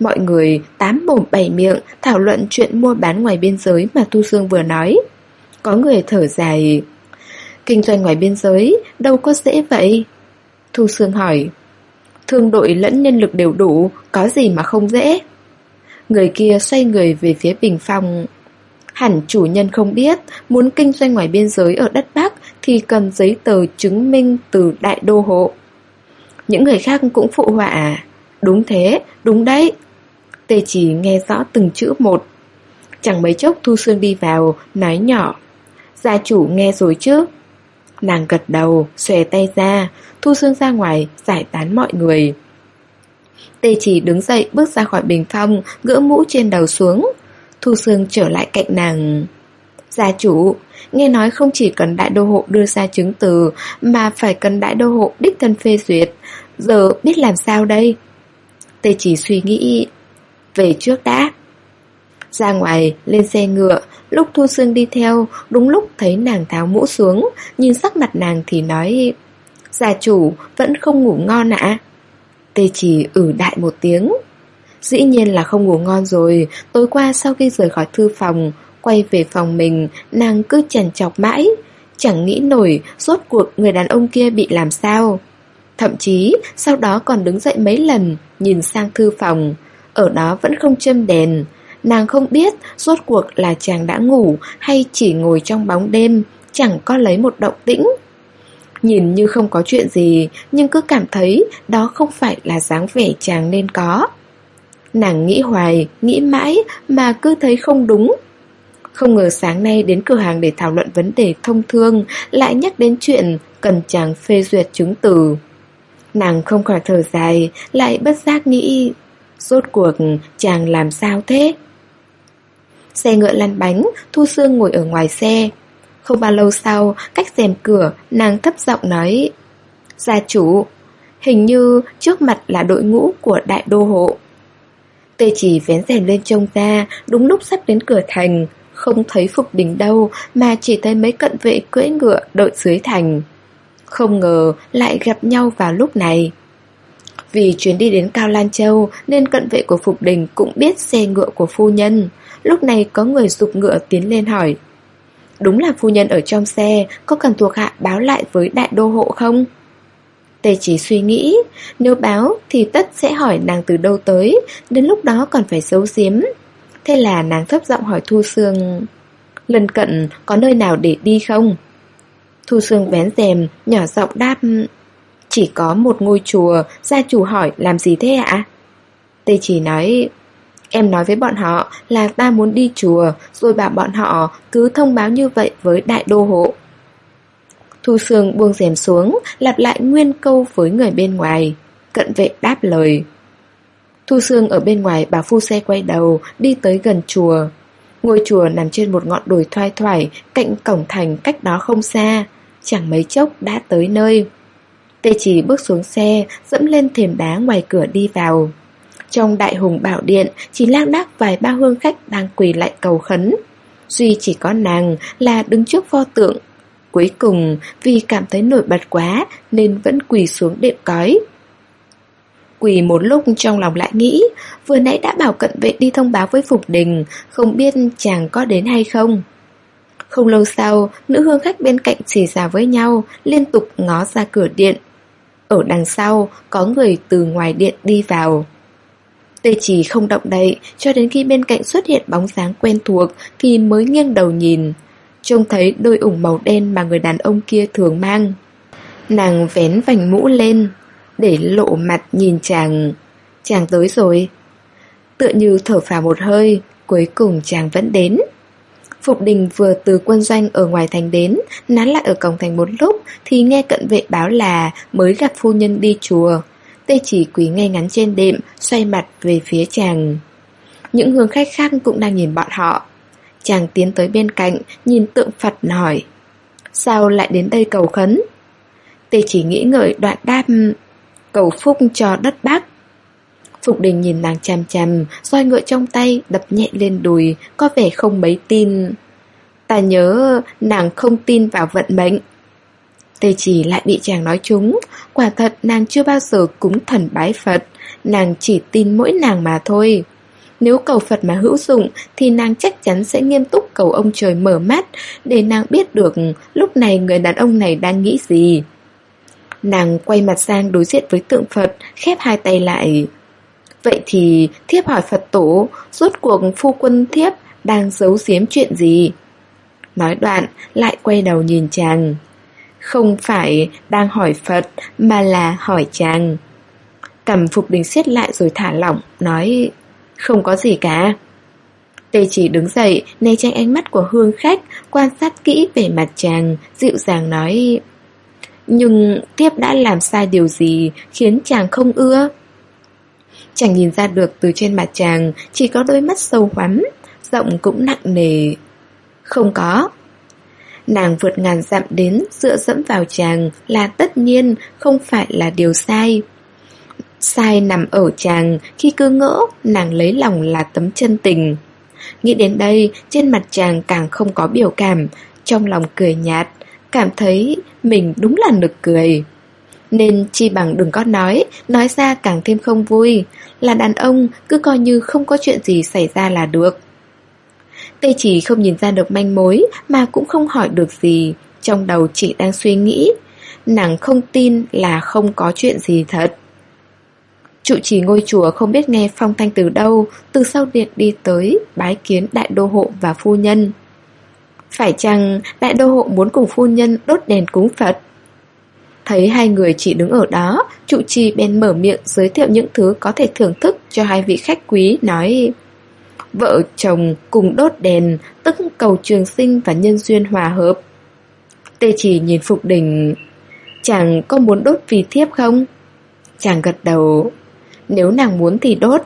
Mọi người tám mồm bảy miệng thảo luận chuyện mua bán ngoài biên giới mà Thu Sương vừa nói. Có người thở dài Kinh doanh ngoài biên giới, đâu có dễ vậy? Thu Sương hỏi. Thương đội lẫn nhân lực đều đủ, có gì mà không dễ? Người kia xoay người về phía bình phòng Hẳn chủ nhân không biết, muốn kinh doanh ngoài biên giới ở đất Bắc thì cần giấy tờ chứng minh từ đại đô hộ. Những người khác cũng phụ họa. Đúng thế, đúng đấy. Tê chỉ nghe rõ từng chữ một. Chẳng mấy chốc Thu Sương đi vào, nói nhỏ. Gia chủ nghe rồi chứ? Nàng gật đầu, xòe tay ra, thu sương ra ngoài, giải tán mọi người. Tê chỉ đứng dậy bước ra khỏi bình phong, gỡ mũ trên đầu xuống. Thu Sương trở lại cạnh nàng. Gia chủ, nghe nói không chỉ cần đại đô hộ đưa ra chứng từ, mà phải cần đại đô hộ đích thân phê duyệt. Giờ biết làm sao đây? Tê chỉ suy nghĩ, về trước đã. Ra ngoài, lên xe ngựa, lúc Thu Sương đi theo, đúng lúc thấy nàng tháo mũ xuống, nhìn sắc mặt nàng thì nói Gia chủ, vẫn không ngủ ngon ạ Tê chỉ ử ừ đại một tiếng Dĩ nhiên là không ngủ ngon rồi Tối qua sau khi rời khỏi thư phòng Quay về phòng mình Nàng cứ chần chọc mãi Chẳng nghĩ nổi Rốt cuộc người đàn ông kia bị làm sao Thậm chí sau đó còn đứng dậy mấy lần Nhìn sang thư phòng ở đó vẫn không châm đèn Nàng không biết rốt cuộc là chàng đã ngủ Hay chỉ ngồi trong bóng đêm Chẳng có lấy một động tĩnh Nhìn như không có chuyện gì Nhưng cứ cảm thấy Đó không phải là dáng vẻ chàng nên có Nàng nghĩ hoài, nghĩ mãi mà cứ thấy không đúng. Không ngờ sáng nay đến cửa hàng để thảo luận vấn đề thông thương lại nhắc đến chuyện cần chàng phê duyệt chứng từ. Nàng không khỏi thở dài, lại bất giác nghĩ, rốt cuộc chàng làm sao thế? Xe ngựa lăn bánh, Thu Sương ngồi ở ngoài xe. Không bao lâu sau, cách rèm cửa, nàng thấp giọng nói, Gia chủ, hình như trước mặt là đội ngũ của đại đô hộ. Tê chỉ vén rèm lên trông ra, đúng lúc sắp đến cửa thành, không thấy Phục Đình đâu mà chỉ thấy mấy cận vệ cưỡi ngựa đợi dưới thành. Không ngờ lại gặp nhau vào lúc này. Vì chuyến đi đến Cao Lan Châu nên cận vệ của Phục Đình cũng biết xe ngựa của phu nhân. Lúc này có người dục ngựa tiến lên hỏi. Đúng là phu nhân ở trong xe, có cần thuộc hạ báo lại với đại đô hộ không? Tề chỉ suy nghĩ, nếu báo thì tất sẽ hỏi nàng từ đâu tới, đến lúc đó còn phải giấu giếm. Thế là nàng thấp giọng hỏi Thu Sương, lần cận có nơi nào để đi không? Thu Sương vén rèm, nhỏ giọng đáp, chỉ có một ngôi chùa, gia chủ hỏi làm gì thế ạ? Tê chỉ nói, em nói với bọn họ là ta muốn đi chùa, rồi bảo bọn họ cứ thông báo như vậy với đại đô hộ. Thu Sương buông rèm xuống, lặp lại nguyên câu với người bên ngoài. Cận vệ đáp lời. Thu Sương ở bên ngoài bảo phu xe quay đầu, đi tới gần chùa. Ngôi chùa nằm trên một ngọn đồi thoai thoải, cạnh cổng thành cách đó không xa. Chẳng mấy chốc đã tới nơi. Tê chỉ bước xuống xe, dẫm lên thềm đá ngoài cửa đi vào. Trong đại hùng bảo điện, chỉ lác đác vài ba hương khách đang quỳ lại cầu khấn. Duy chỉ có nàng là đứng trước pho tượng, Cuối cùng, vì cảm thấy nổi bật quá nên vẫn quỳ xuống đệm cói. Quỳ một lúc trong lòng lại nghĩ, vừa nãy đã bảo cận vệ đi thông báo với Phục Đình, không biết chàng có đến hay không. Không lâu sau, nữ hương khách bên cạnh chỉ giả với nhau, liên tục ngó ra cửa điện. Ở đằng sau, có người từ ngoài điện đi vào. Tê chỉ không động đậy, cho đến khi bên cạnh xuất hiện bóng dáng quen thuộc thì mới nghiêng đầu nhìn trông thấy đôi ủng màu đen mà người đàn ông kia thường mang. Nàng vén vành mũ lên, để lộ mặt nhìn chàng. Chàng tới rồi. Tựa như thở phào một hơi, cuối cùng chàng vẫn đến. Phục đình vừa từ quân doanh ở ngoài thành đến, nán lại ở cổng thành một lúc thì nghe cận vệ báo là mới gặp phu nhân đi chùa. Tê chỉ quỳ ngay ngắn trên đệm, xoay mặt về phía chàng. Những hương khách khác cũng đang nhìn bọn họ. Chàng tiến tới bên cạnh, nhìn tượng Phật hỏi. Sao lại đến đây cầu khấn? Tê chỉ nghĩ ngợi đoạn đáp cầu phúc cho đất Bắc. Phục đình nhìn nàng chằm chằm, roi ngựa trong tay, đập nhẹ lên đùi, có vẻ không mấy tin. Ta nhớ nàng không tin vào vận mệnh. Tê chỉ lại bị chàng nói trúng, quả thật nàng chưa bao giờ cúng thần bái Phật, nàng chỉ tin mỗi nàng mà thôi. Nếu cầu Phật mà hữu dụng thì nàng chắc chắn sẽ nghiêm túc cầu ông trời mở mắt để nàng biết được lúc này người đàn ông này đang nghĩ gì. Nàng quay mặt sang đối diện với tượng Phật, khép hai tay lại. Vậy thì thiếp hỏi Phật tổ, rốt cuộc phu quân thiếp đang giấu giếm chuyện gì? Nói đoạn, lại quay đầu nhìn chàng. Không phải đang hỏi Phật, mà là hỏi chàng. Cầm Phục Đình siết lại rồi thả lỏng, nói không có gì cả. Tê chỉ đứng dậy, né tránh ánh mắt của hương khách, quan sát kỹ về mặt chàng, dịu dàng nói Nhưng tiếp đã làm sai điều gì khiến chàng không ưa? Chàng nhìn ra được từ trên mặt chàng chỉ có đôi mắt sâu hoắm, rộng cũng nặng nề. Không có. Nàng vượt ngàn dặm đến dựa dẫm vào chàng là tất nhiên không phải là điều sai. Sai nằm ở chàng khi cứ ngỡ nàng lấy lòng là tấm chân tình. Nghĩ đến đây, trên mặt chàng càng không có biểu cảm, trong lòng cười nhạt, cảm thấy mình đúng là nực cười. Nên chi bằng đừng có nói, nói ra càng thêm không vui. Là đàn ông, cứ coi như không có chuyện gì xảy ra là được. Tê chỉ không nhìn ra được manh mối, mà cũng không hỏi được gì. Trong đầu chị đang suy nghĩ. Nàng không tin là không có chuyện gì thật. Trụ trì ngôi chùa không biết nghe phong thanh từ đâu, từ sau điện đi tới, bái kiến đại đô hộ và phu nhân. Phải chăng đại đô hộ muốn cùng phu nhân đốt đèn cúng Phật? Thấy hai người chỉ đứng ở đó, trụ trì bèn mở miệng giới thiệu những thứ có thể thưởng thức cho hai vị khách quý, nói Vợ chồng cùng đốt đèn, tức cầu trường sinh và nhân duyên hòa hợp. Tê chỉ nhìn Phục Đình, chàng có muốn đốt vì thiếp không? Chàng gật đầu, nếu nàng muốn thì đốt.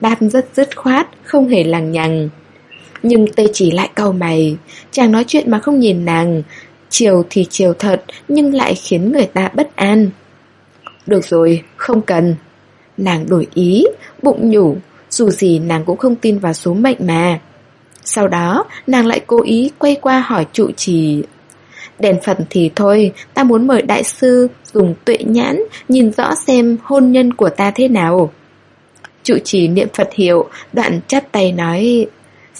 Đáp rất dứt khoát, không hề lằng nhằng. Nhưng tê chỉ lại cau mày, chàng nói chuyện mà không nhìn nàng, chiều thì chiều thật nhưng lại khiến người ta bất an. Được rồi, không cần. Nàng đổi ý, bụng nhủ, dù gì nàng cũng không tin vào số mệnh mà. Sau đó, nàng lại cố ý quay qua hỏi trụ trì. Đèn phần thì thôi, ta muốn mời đại sư dùng tuệ nhãn nhìn rõ xem hôn nhân của ta thế nào. Trụ trì niệm Phật hiệu, đoạn chắp tay nói...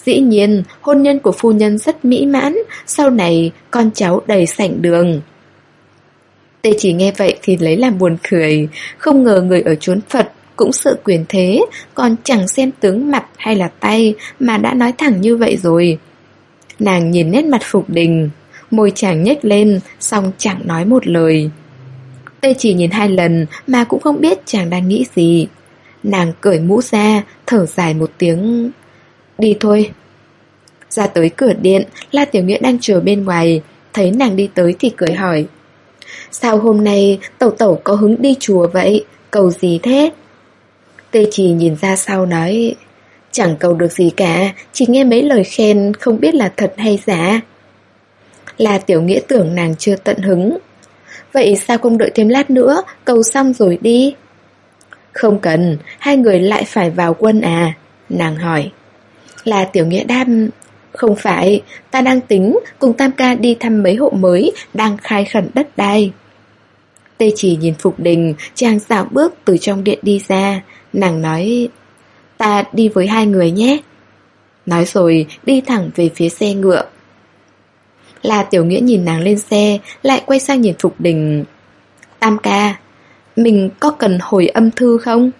Dĩ nhiên, hôn nhân của phu nhân rất mỹ mãn, sau này con cháu đầy sảnh đường. Tê chỉ nghe vậy thì lấy làm buồn cười, không ngờ người ở chốn Phật cũng sợ quyền thế, còn chẳng xem tướng mặt hay là tay mà đã nói thẳng như vậy rồi. Nàng nhìn nét mặt Phục Đình, môi chàng nhếch lên, xong chẳng nói một lời. Tê chỉ nhìn hai lần mà cũng không biết chàng đang nghĩ gì. Nàng cởi mũ ra, thở dài một tiếng Đi thôi. Ra tới cửa điện, La Tiểu Nghĩa đang chờ bên ngoài, thấy nàng đi tới thì cười hỏi. Sao hôm nay tẩu tẩu có hứng đi chùa vậy, cầu gì thế? Tê Trì nhìn ra sau nói, chẳng cầu được gì cả, chỉ nghe mấy lời khen không biết là thật hay giả. La Tiểu Nghĩa tưởng nàng chưa tận hứng. Vậy sao không đợi thêm lát nữa, cầu xong rồi đi? Không cần, hai người lại phải vào quân à? Nàng hỏi. Là tiểu nghĩa đam Không phải, ta đang tính cùng Tam ca đi thăm mấy hộ mới đang khai khẩn đất đai. Tê chỉ nhìn Phục Đình, chàng dạo bước từ trong điện đi ra. Nàng nói, ta đi với hai người nhé. Nói rồi đi thẳng về phía xe ngựa. Là tiểu nghĩa nhìn nàng lên xe, lại quay sang nhìn Phục Đình. Tam ca, mình có cần hồi âm thư không?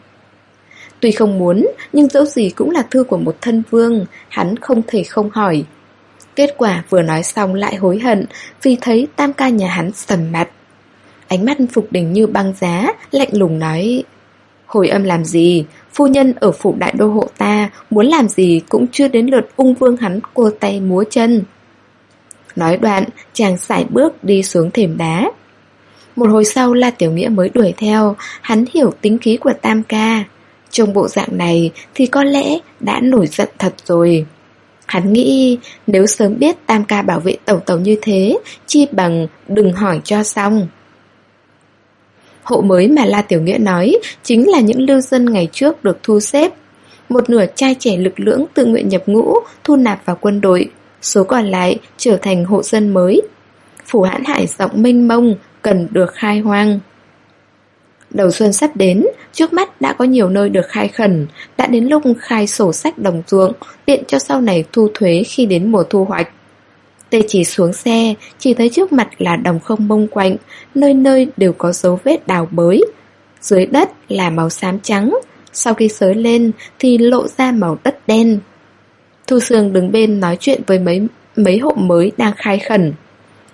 Tuy không muốn, nhưng dẫu gì cũng là thư của một thân vương, hắn không thể không hỏi. Kết quả vừa nói xong lại hối hận vì thấy tam ca nhà hắn sầm mặt. Ánh mắt Phục Đình như băng giá, lạnh lùng nói Hồi âm làm gì, phu nhân ở phủ đại đô hộ ta muốn làm gì cũng chưa đến lượt ung vương hắn cô tay múa chân. Nói đoạn, chàng sải bước đi xuống thềm đá. Một hồi sau La Tiểu Nghĩa mới đuổi theo, hắn hiểu tính khí của Tam ca. Trong bộ dạng này thì có lẽ đã nổi giận thật rồi. Hắn nghĩ nếu sớm biết Tam ca bảo vệ tẩu tẩu như thế, chi bằng đừng hỏi cho xong. Hộ mới mà La Tiểu Nghĩa nói chính là những lưu dân ngày trước được thu xếp. Một nửa trai trẻ lực lưỡng tự nguyện nhập ngũ, thu nạp vào quân đội. Số còn lại trở thành hộ dân mới. Phủ hãn hải rộng mênh mông, cần được khai hoang. Đầu xuân sắp đến, trước mắt đã có nhiều nơi được khai khẩn, đã đến lúc khai sổ sách đồng ruộng, tiện cho sau này thu thuế khi đến mùa thu hoạch. Tê chỉ xuống xe, chỉ thấy trước mặt là đồng không bông quạnh, nơi nơi đều có dấu vết đào bới. Dưới đất là màu xám trắng, sau khi sới lên thì lộ ra màu đất đen. Thu Sương đứng bên nói chuyện với mấy mấy hộ mới đang khai khẩn.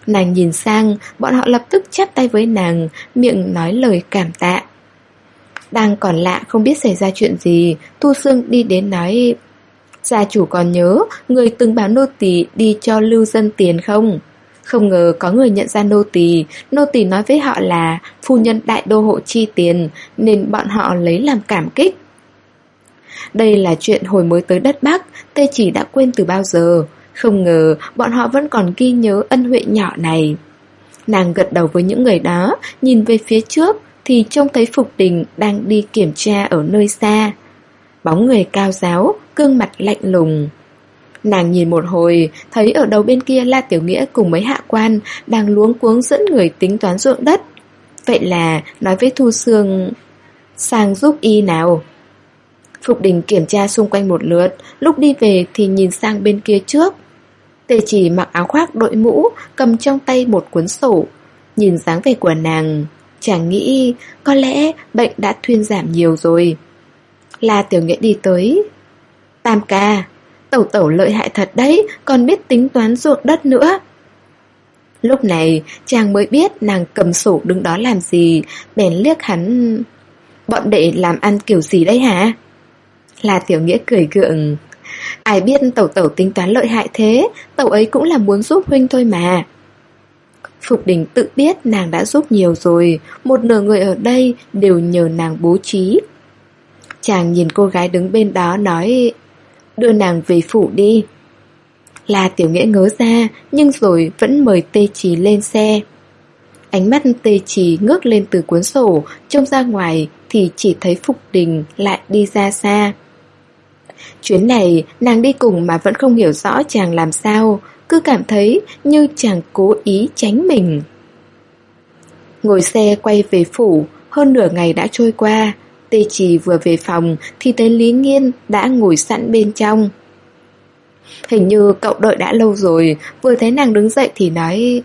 Nàng nhìn sang, bọn họ lập tức chắp tay với nàng, miệng nói lời cảm tạ. Đang còn lạ không biết xảy ra chuyện gì, Thu Sương đi đến nói Gia chủ còn nhớ, người từng bảo nô tỳ đi cho lưu dân tiền không? Không ngờ có người nhận ra nô tỳ, nô tỳ nói với họ là phu nhân đại đô hộ chi tiền, nên bọn họ lấy làm cảm kích. Đây là chuyện hồi mới tới đất Bắc, Tê chỉ đã quên từ bao giờ. Không ngờ bọn họ vẫn còn ghi nhớ ân huệ nhỏ này. Nàng gật đầu với những người đó, nhìn về phía trước thì trông thấy Phục Đình đang đi kiểm tra ở nơi xa. Bóng người cao giáo, cương mặt lạnh lùng. Nàng nhìn một hồi, thấy ở đầu bên kia La Tiểu Nghĩa cùng mấy hạ quan đang luống cuống dẫn người tính toán ruộng đất. Vậy là nói với Thu Sương sang giúp y nào. Phục đình kiểm tra xung quanh một lượt, lúc đi về thì nhìn sang bên kia trước. Tề chỉ mặc áo khoác đội mũ, cầm trong tay một cuốn sổ. Nhìn dáng vẻ của nàng, chàng nghĩ có lẽ bệnh đã thuyên giảm nhiều rồi. La Tiểu Nghĩa đi tới. Tam ca, tẩu tẩu lợi hại thật đấy, còn biết tính toán ruộng đất nữa. Lúc này, chàng mới biết nàng cầm sổ đứng đó làm gì, bèn liếc hắn... Bọn đệ làm ăn kiểu gì đấy hả? Là tiểu nghĩa cười gượng. Ai biết tẩu tẩu tính toán lợi hại thế, tẩu ấy cũng là muốn giúp huynh thôi mà. Phục đình tự biết nàng đã giúp nhiều rồi, một nửa người ở đây đều nhờ nàng bố trí. Chàng nhìn cô gái đứng bên đó nói, đưa nàng về phủ đi. Là tiểu nghĩa ngớ ra, nhưng rồi vẫn mời tê trì lên xe. Ánh mắt tê trì ngước lên từ cuốn sổ, trông ra ngoài thì chỉ thấy Phục Đình lại đi ra xa. Chuyến này nàng đi cùng mà vẫn không hiểu rõ chàng làm sao, cứ cảm thấy như chàng cố ý tránh mình. Ngồi xe quay về phủ, hơn nửa ngày đã trôi qua, Tê Trì vừa về phòng thì tên Lý Nghiên đã ngồi sẵn bên trong. Hình như cậu đợi đã lâu rồi, vừa thấy nàng đứng dậy thì nói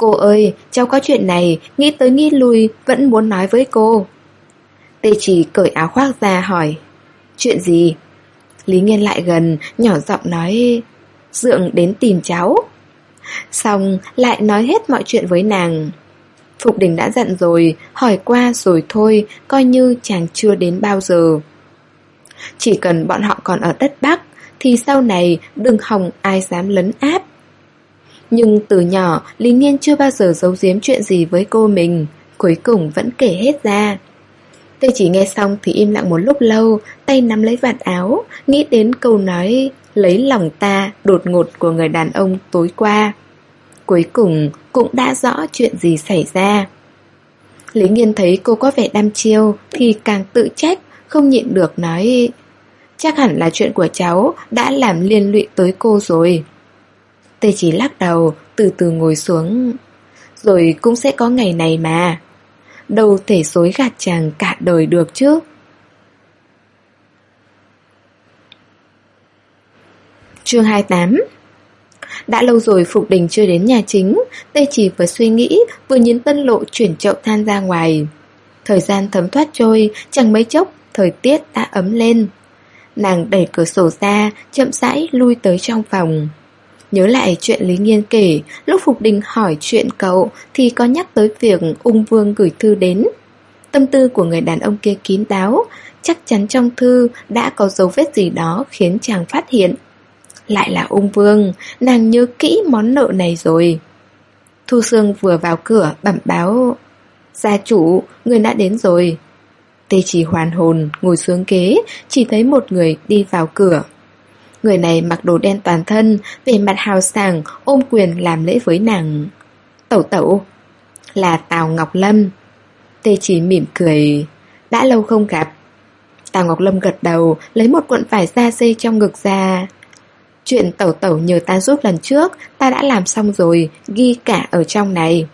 Cô ơi, cháu có chuyện này, nghĩ tới nghĩ lui, vẫn muốn nói với cô. Tê Trì cởi áo khoác ra hỏi Chuyện gì? Lý Nghiên lại gần, nhỏ giọng nói Dượng đến tìm cháu. Xong lại nói hết mọi chuyện với nàng. Phục đình đã giận rồi Hỏi qua rồi thôi Coi như chàng chưa đến bao giờ. Chỉ cần bọn họ còn ở đất Bắc Thì sau này đừng hòng ai dám lấn áp. Nhưng từ nhỏ Lý Nghiên chưa bao giờ giấu giếm chuyện gì với cô mình Cuối cùng vẫn kể hết ra. Tây chỉ nghe xong thì im lặng một lúc lâu, tay nắm lấy vạt áo, nghĩ đến câu nói lấy lòng ta đột ngột của người đàn ông tối qua. Cuối cùng cũng đã rõ chuyện gì xảy ra. Lý Nghiên thấy cô có vẻ đam chiêu thì càng tự trách, không nhịn được nói Chắc hẳn là chuyện của cháu đã làm liên lụy tới cô rồi. Tê chỉ lắc đầu, từ từ ngồi xuống. Rồi cũng sẽ có ngày này mà đâu thể dối gạt chàng cả đời được chứ. Chương 28 Đã lâu rồi Phục Đình chưa đến nhà chính, Tê Chỉ vừa suy nghĩ, vừa nhìn tân lộ chuyển chậu than ra ngoài. Thời gian thấm thoát trôi, chẳng mấy chốc, thời tiết đã ấm lên. Nàng đẩy cửa sổ ra, chậm rãi lui tới trong phòng. Nhớ lại chuyện Lý Nghiên kể, lúc Phục Đình hỏi chuyện cậu thì có nhắc tới việc ung vương gửi thư đến. Tâm tư của người đàn ông kia kín đáo, chắc chắn trong thư đã có dấu vết gì đó khiến chàng phát hiện. Lại là ung vương, nàng nhớ kỹ món nợ này rồi. Thu Sương vừa vào cửa bẩm báo Gia chủ, người đã đến rồi Tê chỉ hoàn hồn, ngồi xuống ghế Chỉ thấy một người đi vào cửa Người này mặc đồ đen toàn thân, về mặt hào sảng, ôm quyền làm lễ với nàng. Tẩu tẩu, là Tào Ngọc Lâm. Tê chỉ mỉm cười, đã lâu không gặp. Tào Ngọc Lâm gật đầu, lấy một cuộn vải da dê trong ngực ra. Chuyện tẩu tẩu nhờ ta giúp lần trước, ta đã làm xong rồi, ghi cả ở trong này.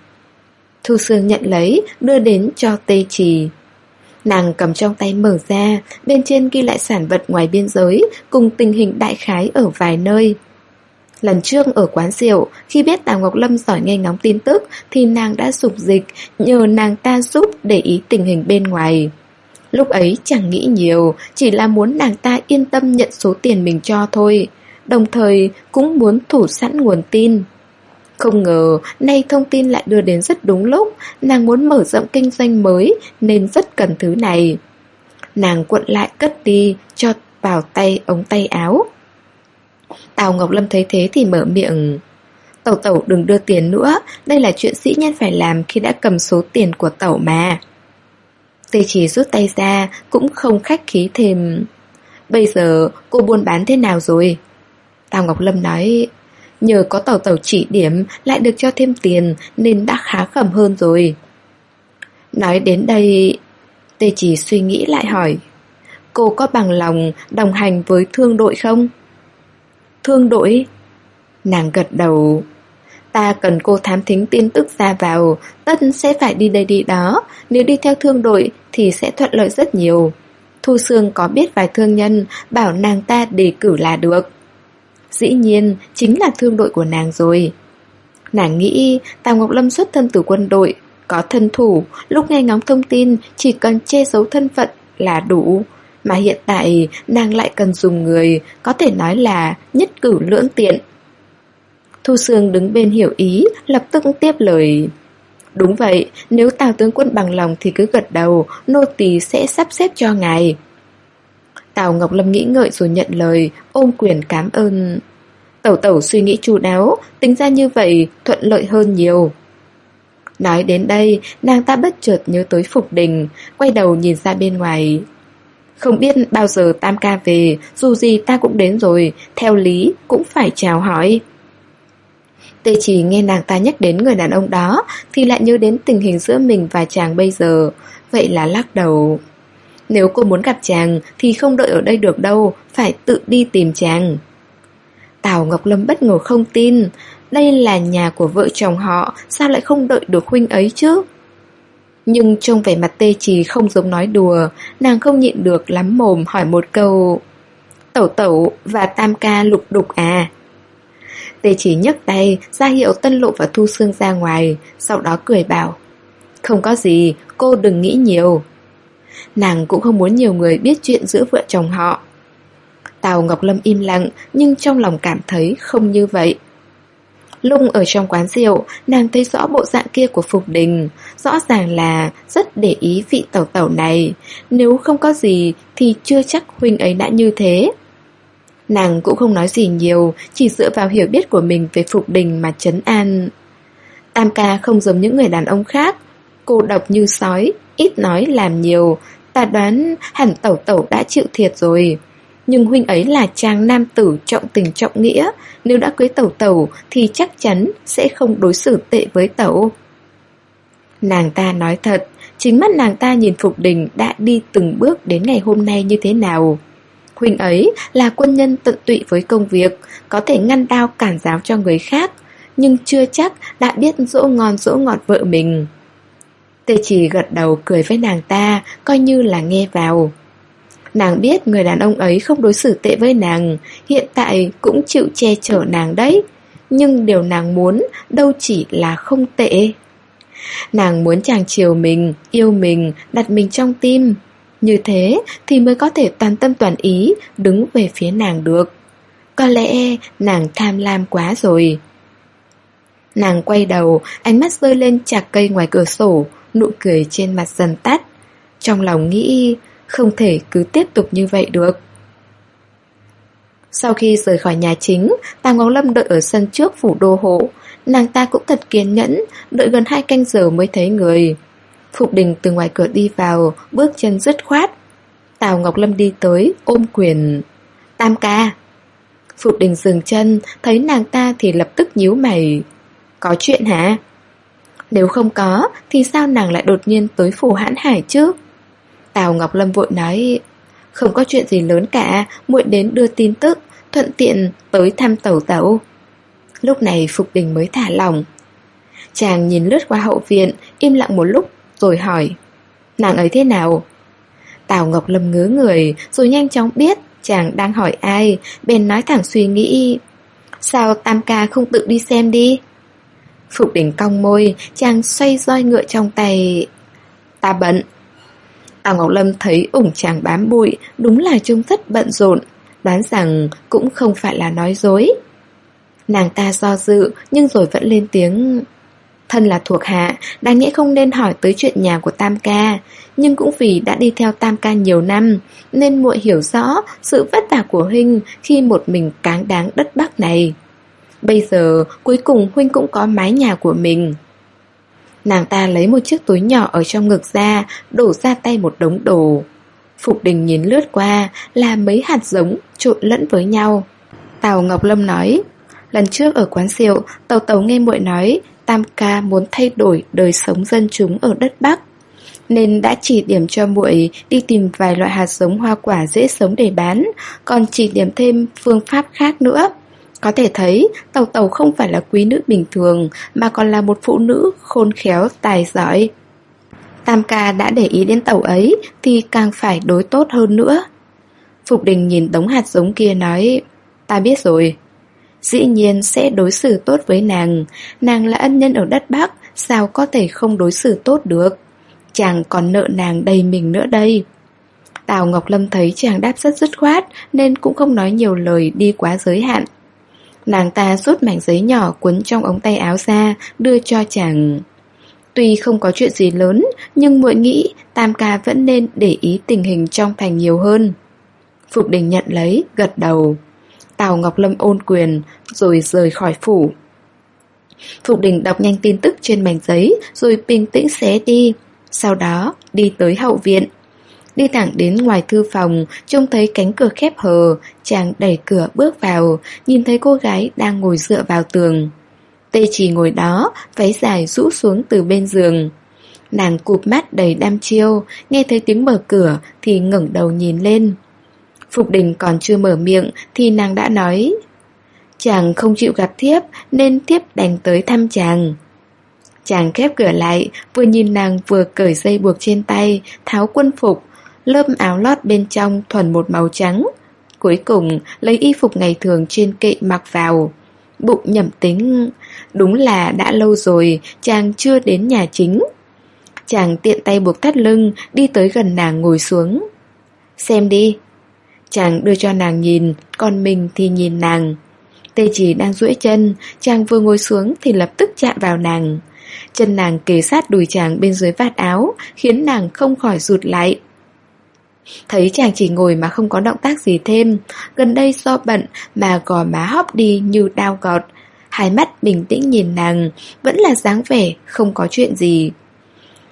Thu Sương nhận lấy, đưa đến cho Tê Trì. Nàng cầm trong tay mở ra, bên trên ghi lại sản vật ngoài biên giới cùng tình hình đại khái ở vài nơi. Lần trước ở quán rượu, khi biết Tào Ngọc Lâm giỏi nghe ngóng tin tức thì nàng đã sụp dịch, nhờ nàng ta giúp để ý tình hình bên ngoài. Lúc ấy chẳng nghĩ nhiều, chỉ là muốn nàng ta yên tâm nhận số tiền mình cho thôi, đồng thời cũng muốn thủ sẵn nguồn tin. Không ngờ, nay thông tin lại đưa đến rất đúng lúc, nàng muốn mở rộng kinh doanh mới nên rất cần thứ này. Nàng cuộn lại cất đi, cho vào tay ống tay áo. Tào Ngọc Lâm thấy thế thì mở miệng. Tẩu tẩu đừng đưa tiền nữa, đây là chuyện sĩ nhân phải làm khi đã cầm số tiền của tẩu mà. Tê chỉ rút tay ra, cũng không khách khí thêm. Bây giờ cô buôn bán thế nào rồi? Tào Ngọc Lâm nói, Nhờ có tàu tàu chỉ điểm lại được cho thêm tiền nên đã khá khẩm hơn rồi. Nói đến đây, Tê chỉ suy nghĩ lại hỏi. cô có bằng lòng đồng hành với thương đội không? Thương đội? Nàng gật đầu. Ta cần cô thám thính tin tức ra vào, tất sẽ phải đi đây đi đó, nếu đi theo thương đội thì sẽ thuận lợi rất nhiều. Thu Sương có biết vài thương nhân bảo nàng ta đề cử là được. Dĩ nhiên, chính là thương đội của nàng rồi. Nàng nghĩ Tào Ngọc Lâm xuất thân từ quân đội, có thân thủ, lúc nghe ngóng thông tin chỉ cần che giấu thân phận là đủ. Mà hiện tại nàng lại cần dùng người, có thể nói là nhất cử lưỡng tiện. Thu Sương đứng bên hiểu ý, lập tức tiếp lời. Đúng vậy, nếu Tào tướng quân bằng lòng thì cứ gật đầu, nô tỳ sẽ sắp xếp cho ngài. Tào Ngọc Lâm nghĩ ngợi rồi nhận lời, ôm quyền cảm ơn. Tẩu tẩu suy nghĩ chu đáo, tính ra như vậy thuận lợi hơn nhiều. Nói đến đây, nàng ta bất chợt nhớ tới Phục Đình, quay đầu nhìn ra bên ngoài. Không biết bao giờ Tam ca về, dù gì ta cũng đến rồi, theo lý cũng phải chào hỏi. Tê chỉ nghe nàng ta nhắc đến người đàn ông đó Thì lại nhớ đến tình hình giữa mình và chàng bây giờ Vậy là lắc đầu nếu cô muốn gặp chàng Thì không đợi ở đây được đâu Phải tự đi tìm chàng. Tào Ngọc Lâm bất ngờ không tin Đây là nhà của vợ chồng họ Sao lại không đợi được huynh ấy chứ? Nhưng trông vẻ mặt tê trì không giống nói đùa Nàng không nhịn được lắm mồm hỏi một câu Tẩu tẩu và tam ca lục đục à? Tê chỉ nhấc tay ra hiệu Tân Lộ và Thu xương ra ngoài Sau đó cười bảo Không có gì, cô đừng nghĩ nhiều. Nàng cũng không muốn nhiều người biết chuyện giữa vợ chồng họ. Tào Ngọc Lâm im lặng Nhưng trong lòng cảm thấy không như vậy. Lung ở trong quán rượu Nàng thấy rõ bộ dạng kia của Phục Đình. Rõ ràng là rất để ý vị tẩu tẩu này. Nếu không có gì Thì chưa chắc huynh ấy đã như thế. Nàng cũng không nói gì nhiều, chỉ dựa vào hiểu biết của mình về Phục Đình mà chấn an. Tam ca không giống những người đàn ông khác, cô độc như sói, ít nói làm nhiều, ta đoán hẳn tẩu tẩu đã chịu thiệt rồi. Nhưng huynh ấy là chàng nam tử trọng tình trọng nghĩa, nếu đã cưới tẩu tẩu thì chắc chắn sẽ không đối xử tệ với tẩu. Nàng ta nói thật, chính mắt nàng ta nhìn Phục Đình đã đi từng bước đến ngày hôm nay như thế nào. Huynh ấy là quân nhân tận tụy với công việc, có thể ngăn đao cản giáo cho người khác, nhưng chưa chắc đã biết dỗ ngon dỗ ngọt vợ mình. Tê chỉ gật đầu cười với nàng ta, coi như là nghe vào. Nàng biết người đàn ông ấy không đối xử tệ với nàng, hiện tại cũng chịu che chở nàng đấy. Nhưng điều nàng muốn đâu chỉ là không tệ. Nàng muốn chàng chiều mình, yêu mình, đặt mình trong tim. Như thế thì mới có thể toàn tâm toàn ý đứng về phía nàng được. Có lẽ nàng tham lam quá rồi. Nàng quay đầu, ánh mắt rơi lên chạc cây ngoài cửa sổ, nụ cười trên mặt dần tắt. Trong lòng nghĩ không thể cứ tiếp tục như vậy được. Sau khi rời khỏi nhà chính, Tàng Ngọc Lâm đợi ở sân trước phủ đô hộ. Nàng ta cũng thật kiên nhẫn, đợi gần hai canh giờ mới thấy người. Phục đình từ ngoài cửa đi vào, bước chân dứt khoát. Tào Ngọc Lâm đi tới, ôm quyền. Tam ca. Phục đình dừng chân, thấy nàng ta thì lập tức nhíu mày. Có chuyện hả? Nếu không có, thì sao nàng lại đột nhiên tới phủ hãn hải chứ? Tào Ngọc Lâm vội nói, không có chuyện gì lớn cả, muội đến đưa tin tức, thuận tiện tới thăm tàu tàu. Lúc này Phục Đình mới thả lòng. Chàng nhìn lướt qua hậu viện, im lặng một lúc rồi hỏi Nàng ấy thế nào? Tào Ngọc Lâm ngứa người Rồi nhanh chóng biết chàng đang hỏi ai Bèn nói thẳng suy nghĩ Sao Tam ca không tự đi xem đi? Phục đỉnh cong môi Chàng xoay roi ngựa trong tay. Ta bận. Tào Ngọc Lâm thấy ủng chàng bám bụi Đúng là trông rất bận rộn Đoán rằng cũng không phải là nói dối. Nàng ta do dự Nhưng rồi vẫn lên tiếng. Thân là thuộc hạ, đáng nhẽ không nên hỏi tới chuyện nhà của Tam Ca, nhưng cũng vì đã đi theo Tam Ca nhiều năm, nên muội hiểu rõ sự vất vả của Huynh khi một mình cáng đáng đất Bắc này. Bây giờ, cuối cùng Huynh cũng có mái nhà của mình. Nàng ta lấy một chiếc túi nhỏ ở trong ngực ra, đổ ra tay một đống đồ. Phục đình nhìn lướt qua là mấy hạt giống trộn lẫn với nhau. Tào Ngọc Lâm nói, lần trước ở quán rượu, Tàu Tàu nghe muội nói Tam ca muốn thay đổi đời sống dân chúng ở đất Bắc. nên đã chỉ điểm cho muội đi tìm vài loại hạt giống hoa quả dễ sống để bán, còn chỉ điểm thêm phương pháp khác nữa. Có thể thấy, Tàu Tàu không phải là quý nữ bình thường, mà còn là một phụ nữ khôn khéo, tài giỏi. Tam ca đã để ý đến tàu ấy thì càng phải đối tốt hơn nữa. Phục đình nhìn đống hạt giống kia nói, ta biết rồi. Dĩ nhiên sẽ đối xử tốt với nàng, nàng là ân nhân ở đất Bắc, sao có thể không đối xử tốt được. Chàng còn nợ nàng đầy mình nữa đây. Tào Ngọc Lâm thấy chàng đáp rất dứt khoát nên cũng không nói nhiều lời đi quá giới hạn. Nàng ta rút mảnh giấy nhỏ cuốn trong ống tay áo ra đưa cho chàng. Tuy không có chuyện gì lớn nhưng muội nghĩ Tam ca vẫn nên để ý tình hình trong thành nhiều hơn. Phục đình nhận lấy, gật đầu. Tào Ngọc Lâm ôn quyền rồi rời khỏi phủ. Phục đình đọc nhanh tin tức trên mảnh giấy rồi bình tĩnh xé đi. Sau đó đi tới hậu viện Đi thẳng đến ngoài thư phòng Trông thấy cánh cửa khép hờ. Chàng đẩy cửa bước vào Nhìn thấy cô gái đang ngồi dựa vào tường. Tê chỉ ngồi đó Váy dài rũ xuống từ bên giường. Nàng cụp mắt đầy đam chiêu Nghe thấy tiếng mở cửa Thì ngẩng đầu nhìn lên. Phục đình còn chưa mở miệng Thì nàng đã nói Chàng không chịu gặp thiếp Nên thiếp đành tới thăm chàng. Chàng khép cửa lại, vừa nhìn nàng vừa cởi dây buộc trên tay, tháo quân phục, lớp áo lót bên trong thuần một màu trắng. Cuối cùng, lấy y phục ngày thường trên kệ mặc vào. Bụng nhẩm tính, đúng là đã lâu rồi, chàng chưa đến nhà chính. Chàng tiện tay buộc thắt lưng, đi tới gần nàng ngồi xuống. Xem đi. Chàng đưa cho nàng nhìn, còn mình thì nhìn nàng. Tê chỉ đang duỗi chân, chàng vừa ngồi xuống thì lập tức chạm vào nàng. Chân nàng kề sát đùi chàng bên dưới vạt áo Khiến nàng không khỏi rụt lại Thấy chàng chỉ ngồi mà không có động tác gì thêm Gần đây do bận mà gò má hóp đi như đau gọt. Hai mắt bình tĩnh nhìn nàng Vẫn là dáng vẻ không có chuyện gì.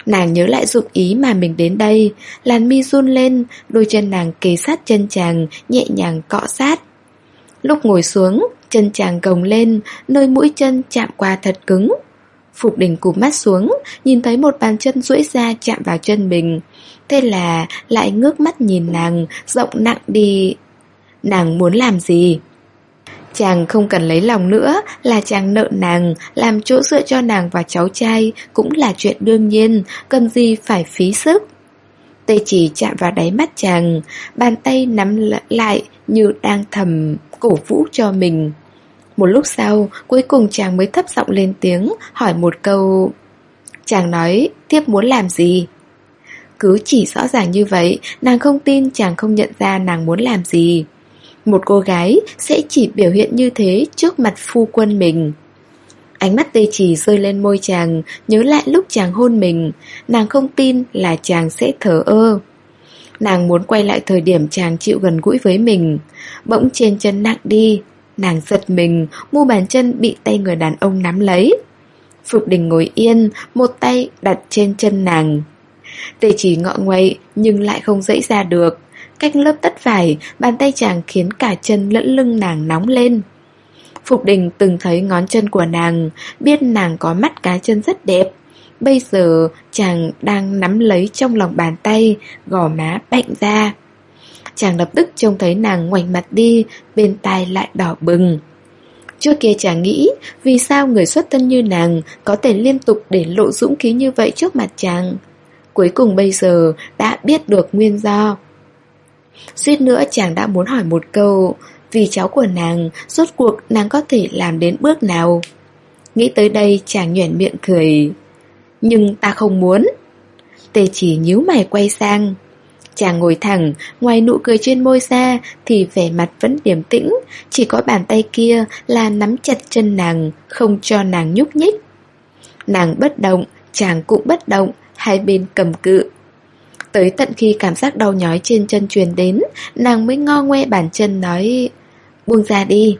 Nàng nhớ lại dụng ý mà mình đến đây Làn mi run lên Đôi chân nàng kề sát chân chàng Nhẹ nhàng cọ sát. Lúc ngồi xuống Chân chàng gồng lên Nơi mũi chân chạm qua thật cứng. Phục đình cụp mắt xuống, nhìn thấy một bàn chân duỗi ra chạm vào chân mình. Thế là lại ngước mắt nhìn nàng, rộng nặng đi. Nàng muốn làm gì? Chàng không cần lấy lòng nữa là chàng nợ nàng, làm chỗ dựa cho nàng và cháu trai cũng là chuyện đương nhiên, cần gì phải phí sức. Tê chỉ chạm vào đáy mắt chàng, bàn tay nắm lại như đang thầm cổ vũ cho mình. Một lúc sau, cuối cùng chàng mới thấp giọng lên tiếng, hỏi một câu. Chàng nói, tiếp muốn làm gì? Cứ chỉ rõ ràng như vậy, nàng không tin chàng không nhận ra nàng muốn làm gì. Một cô gái sẽ chỉ biểu hiện như thế trước mặt phu quân mình. Ánh mắt tê chỉ rơi lên môi chàng, nhớ lại lúc chàng hôn mình, nàng không tin là chàng sẽ thở ơ. Nàng muốn quay lại thời điểm chàng chịu gần gũi với mình, bỗng trên chân nặng đi, Nàng giật mình, mu bàn chân bị tay người đàn ông nắm lấy. Phục đình ngồi yên, một tay đặt trên chân nàng. Tề chỉ ngọ nguậy nhưng lại không dẫy ra được. Cách lớp tất vải, bàn tay chàng khiến cả chân lẫn lưng nàng nóng lên. Phục đình từng thấy ngón chân của nàng, biết nàng có mắt cá chân rất đẹp. Bây giờ chàng đang nắm lấy trong lòng bàn tay, gò má bệnh ra. Chàng lập tức trông thấy nàng ngoảnh mặt đi Bên tai lại đỏ bừng Trước kia chàng nghĩ Vì sao người xuất thân như nàng Có thể liên tục để lộ dũng khí như vậy trước mặt chàng Cuối cùng bây giờ Đã biết được nguyên do. Suýt nữa chàng đã muốn hỏi một câu Vì cháu của nàng Rốt cuộc nàng có thể làm đến bước nào? Nghĩ tới đây chàng nhuẩn miệng cười. Nhưng ta không muốn. Tề chỉ nhíu mày quay sang. Chàng ngồi thẳng, ngoài nụ cười trên môi ra thì vẻ mặt vẫn điềm tĩnh, chỉ có bàn tay kia là nắm chặt chân nàng, không cho nàng nhúc nhích. Nàng bất động, chàng cũng bất động, hai bên cầm cự. Tới tận khi cảm giác đau nhói trên chân truyền đến, nàng mới ngo ngoe bàn chân nói Buông ra đi.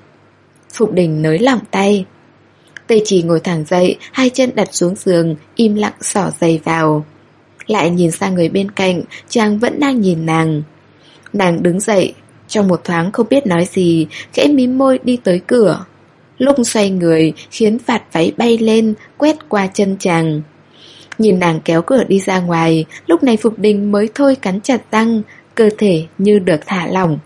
Phục đình nới lỏng tay. Tây chỉ ngồi thẳng dậy, hai chân đặt xuống giường, im lặng sỏ giày vào. Lại nhìn sang người bên cạnh Chàng vẫn đang nhìn nàng Nàng đứng dậy Trong một thoáng không biết nói gì Khẽ mím môi đi tới cửa Lúc xoay người khiến vạt váy bay lên Quét qua chân chàng Nhìn nàng kéo cửa đi ra ngoài, lúc này Phục Đình mới thôi cắn chặt răng, cơ thể như được thả lỏng.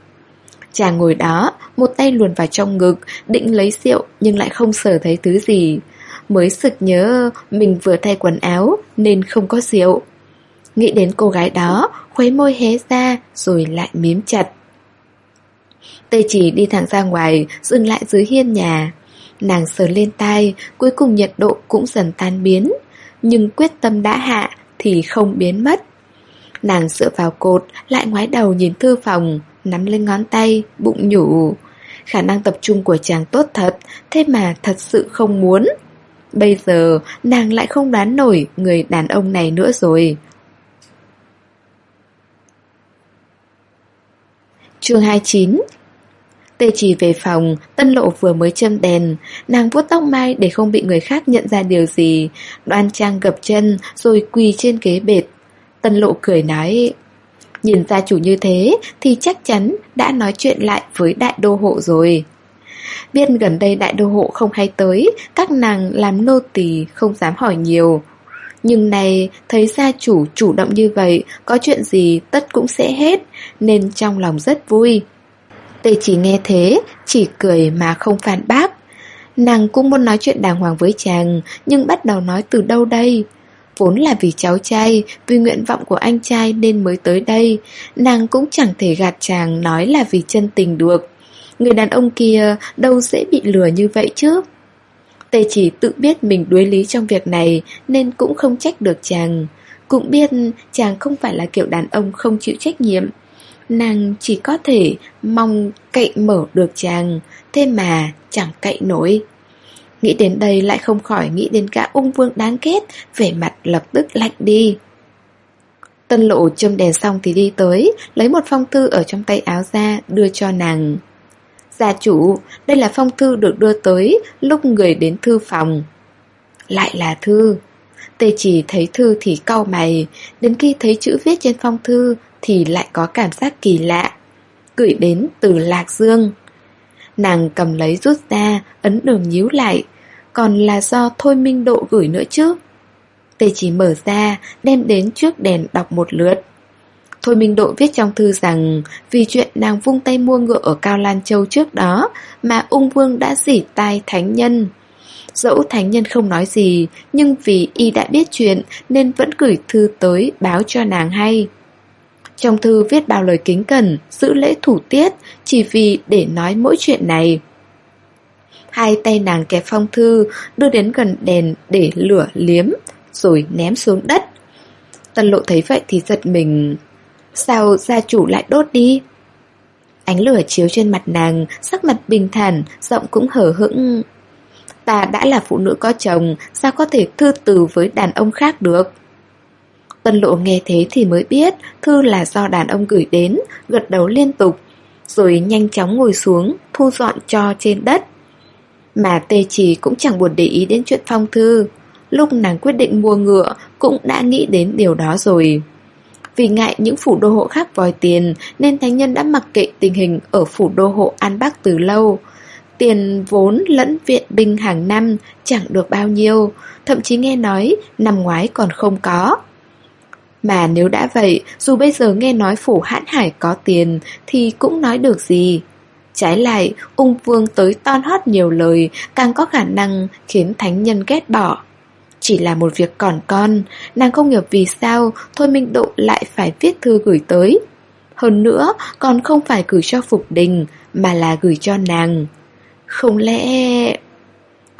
Chàng ngồi đó, một tay luồn vào trong ngực, định lấy rượu nhưng lại không sở thấy thứ gì. Mới sực nhớ mình vừa thay quần áo nên không có rượu. Nghĩ đến cô gái đó, khuấy môi hé ra rồi lại miếm chặt. Tê chỉ đi thẳng ra ngoài, dừng lại dưới hiên nhà. Nàng sờ lên tai, cuối cùng nhiệt độ cũng dần tan biến. Nhưng quyết tâm đã hạ thì không biến mất. Nàng dựa vào cột, lại ngoái đầu nhìn thư phòng, nắm lên ngón tay, bụng nhủ. Khả năng tập trung của chàng tốt thật, thế mà thật sự không muốn. Bây giờ, nàng lại không đoán nổi người đàn ông này nữa rồi. chương 29 Tê chỉ về phòng, tân lộ vừa mới châm đèn, nàng vuốt tóc mai để không bị người khác nhận ra điều gì, đoan trang gập chân rồi quỳ trên ghế bệt. Tân lộ cười nói, nhìn gia chủ như thế thì chắc chắn đã nói chuyện lại với đại đô hộ rồi. Biết gần đây đại đô hộ không hay tới, các nàng làm nô tỳ không dám hỏi nhiều. Nhưng này, thấy gia chủ chủ động như vậy, có chuyện gì tất cũng sẽ hết, nên trong lòng rất vui. Tê chỉ nghe thế, chỉ cười mà không phản bác. Nàng cũng muốn nói chuyện đàng hoàng với chàng, nhưng bắt đầu nói từ đâu đây? Vốn là vì cháu trai, vì nguyện vọng của anh trai nên mới tới đây. Nàng cũng chẳng thể gạt chàng nói là vì chân tình được. Người đàn ông kia đâu dễ bị lừa như vậy chứ? Tê chỉ tự biết mình đuối lý trong việc này nên cũng không trách được chàng. Cũng biết chàng không phải là kiểu đàn ông không chịu trách nhiệm. Nàng chỉ có thể mong cậy mở được chàng, thế mà chẳng cậy nổi. Nghĩ đến đây lại không khỏi nghĩ đến cả ung vương đáng ghét, vẻ mặt lập tức lạnh đi. Tân lộ châm đèn xong thì đi tới, lấy một phong thư ở trong tay áo ra, đưa cho nàng. Gia chủ, đây là phong thư được đưa tới lúc người đến thư phòng. Lại là thư. Tê chỉ thấy thư thì cau mày, đến khi thấy chữ viết trên phong thư thì lại có cảm giác kỳ lạ. Gửi đến từ Lạc Dương. Nàng cầm lấy rút ra, ấn đường nhíu lại. Còn là do Thôi Minh Độ gửi nữa chứ. Tê chỉ mở ra, đem đến trước đèn đọc một lượt. Thôi Minh Độ viết trong thư rằng vì chuyện nàng vung tay mua ngựa ở Cao Lan Châu trước đó mà ung vương đã dỉ tai thánh nhân. Dẫu thánh nhân không nói gì, nhưng vì y đã biết chuyện nên vẫn gửi thư tới báo cho nàng hay. Trong thư viết bao lời kính cẩn, giữ lễ thủ tiết, chỉ vì để nói mỗi chuyện này. Hai tay nàng kẹp phong thư, đưa đến gần đèn để lửa liếm, rồi ném xuống đất. Tân lộ thấy vậy thì giật mình. Sao gia chủ lại đốt đi? Ánh lửa chiếu trên mặt nàng, sắc mặt bình thản, giọng cũng hở hững. Ta đã là phụ nữ có chồng, sao có thể thư từ với đàn ông khác được? Tân lộ nghe thế thì mới biết thư là do đàn ông gửi đến, gật đầu liên tục, rồi nhanh chóng ngồi xuống, thu dọn cho trên đất. Mà tê chỉ cũng chẳng buồn để ý đến chuyện phong thư. Lúc nàng quyết định mua ngựa cũng đã nghĩ đến điều đó rồi. Vì ngại những phủ đô hộ khác vòi tiền nên thánh nhân đã mặc kệ tình hình ở phủ đô hộ An Bắc từ lâu. Tiền vốn lẫn viện binh hàng năm chẳng được bao nhiêu, thậm chí nghe nói năm ngoái còn không có. Mà nếu đã vậy, dù bây giờ nghe nói phủ hãn hải có tiền thì cũng nói được gì. Trái lại, ung vương tới ton hót nhiều lời càng có khả năng khiến thánh nhân ghét bỏ. Chỉ là một việc còn con, nàng không hiểu vì sao Thôi Minh Độ lại phải viết thư gửi tới. Hơn nữa, còn không phải gửi cho Phục Đình, mà là gửi cho nàng. Không lẽ...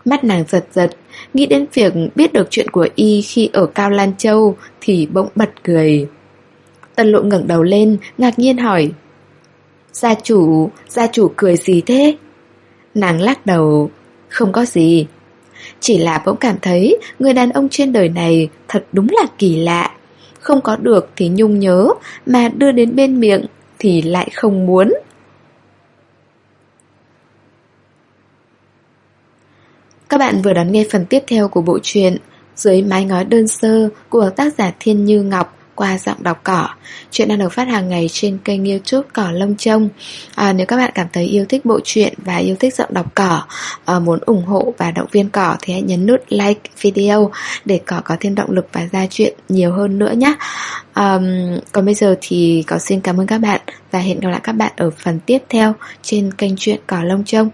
Mắt nàng giật giật, nghĩ đến việc biết được chuyện của y khi ở Cao Lan Châu thì bỗng bật cười. Tân lộ ngẩng đầu lên, ngạc nhiên hỏi. Gia chủ, gia chủ cười gì thế? Nàng lắc đầu, không có gì. Chỉ là bỗng cảm thấy người đàn ông trên đời này thật đúng là kỳ lạ. Không có được thì nhung nhớ, mà đưa đến bên miệng thì lại không muốn. Các bạn vừa đón nghe phần tiếp theo của bộ truyện Dưới mái ngói đơn sơ của tác giả Thiên Như Ngọc qua giọng đọc cỏ. Chuyện đang được phát hàng ngày trên kênh youtube Cỏ Lông Trông. À, Nếu các bạn cảm thấy yêu thích bộ truyện và yêu thích giọng đọc cỏ à, Muốn ủng hộ và động viên cỏ thì hãy nhấn nút like video Để cỏ có thêm động lực và ra chuyện nhiều hơn nữa nhé. À, Còn bây giờ thì cỏ xin cảm ơn các bạn Và hẹn gặp lại các bạn ở phần tiếp theo trên kênh truyện Cỏ Lông Trông.